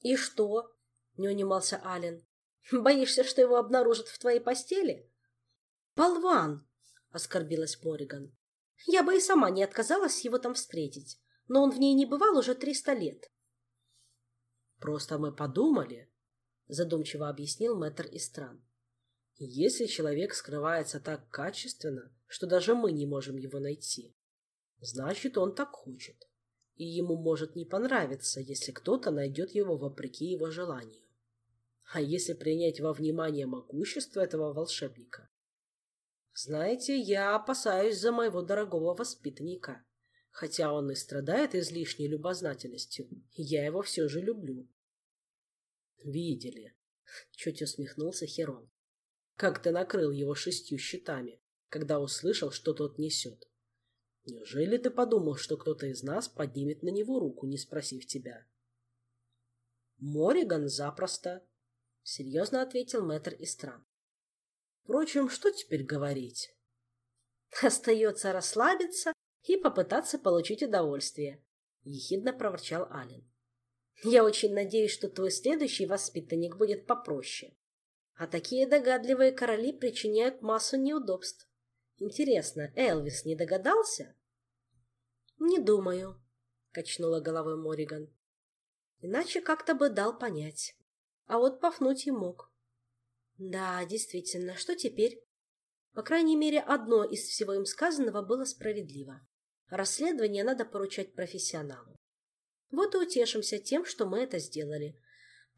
И что? Не унимался Ален. Боишься, что его обнаружат в твоей постели? Полван, оскорбилась Мориган. Я бы и сама не отказалась его там встретить, но он в ней не бывал уже триста лет. Просто мы подумали, задумчиво объяснил мэтр Истран. Если человек скрывается так качественно, что даже мы не можем его найти, значит, он так хочет. И ему может не понравиться, если кто-то найдет его вопреки его желанию. А если принять во внимание могущество этого волшебника, знаете, я опасаюсь за моего дорогого воспитанника. Хотя он и страдает излишней любознательностью, я его все же люблю. Видели? Чуть усмехнулся Херон. Как ты накрыл его шестью щитами, когда услышал, что тот несет. Неужели ты подумал, что кто-то из нас поднимет на него руку, не спросив тебя? Мориган запросто, — серьезно ответил мэтр Истран. Впрочем, что теперь говорить? Остается расслабиться и попытаться получить удовольствие, — ехидно проворчал Ален. Я очень надеюсь, что твой следующий воспитанник будет попроще. А такие догадливые короли причиняют массу неудобств. Интересно, Элвис не догадался? Не думаю, качнула головой Мориган. Иначе как-то бы дал понять. А вот Пафнутий мог. Да, действительно, что теперь? По крайней мере, одно из всего им сказанного было справедливо. Расследование надо поручать профессионалу. Вот и утешимся тем, что мы это сделали,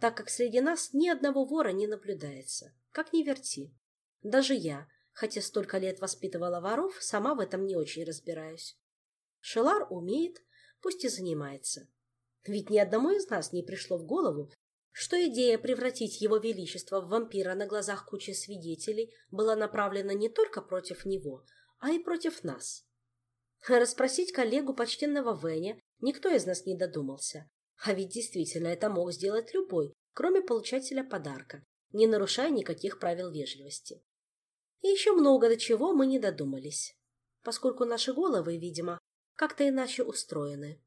так как среди нас ни одного вора не наблюдается, как ни верти. Даже я, хотя столько лет воспитывала воров, сама в этом не очень разбираюсь. Шелар умеет, пусть и занимается. Ведь ни одному из нас не пришло в голову, что идея превратить его величество в вампира на глазах кучи свидетелей была направлена не только против него, а и против нас. Расспросить коллегу почтенного Веня никто из нас не додумался. А ведь действительно это мог сделать любой, кроме получателя подарка, не нарушая никаких правил вежливости. И еще много до чего мы не додумались, поскольку наши головы, видимо, как-то иначе устроены.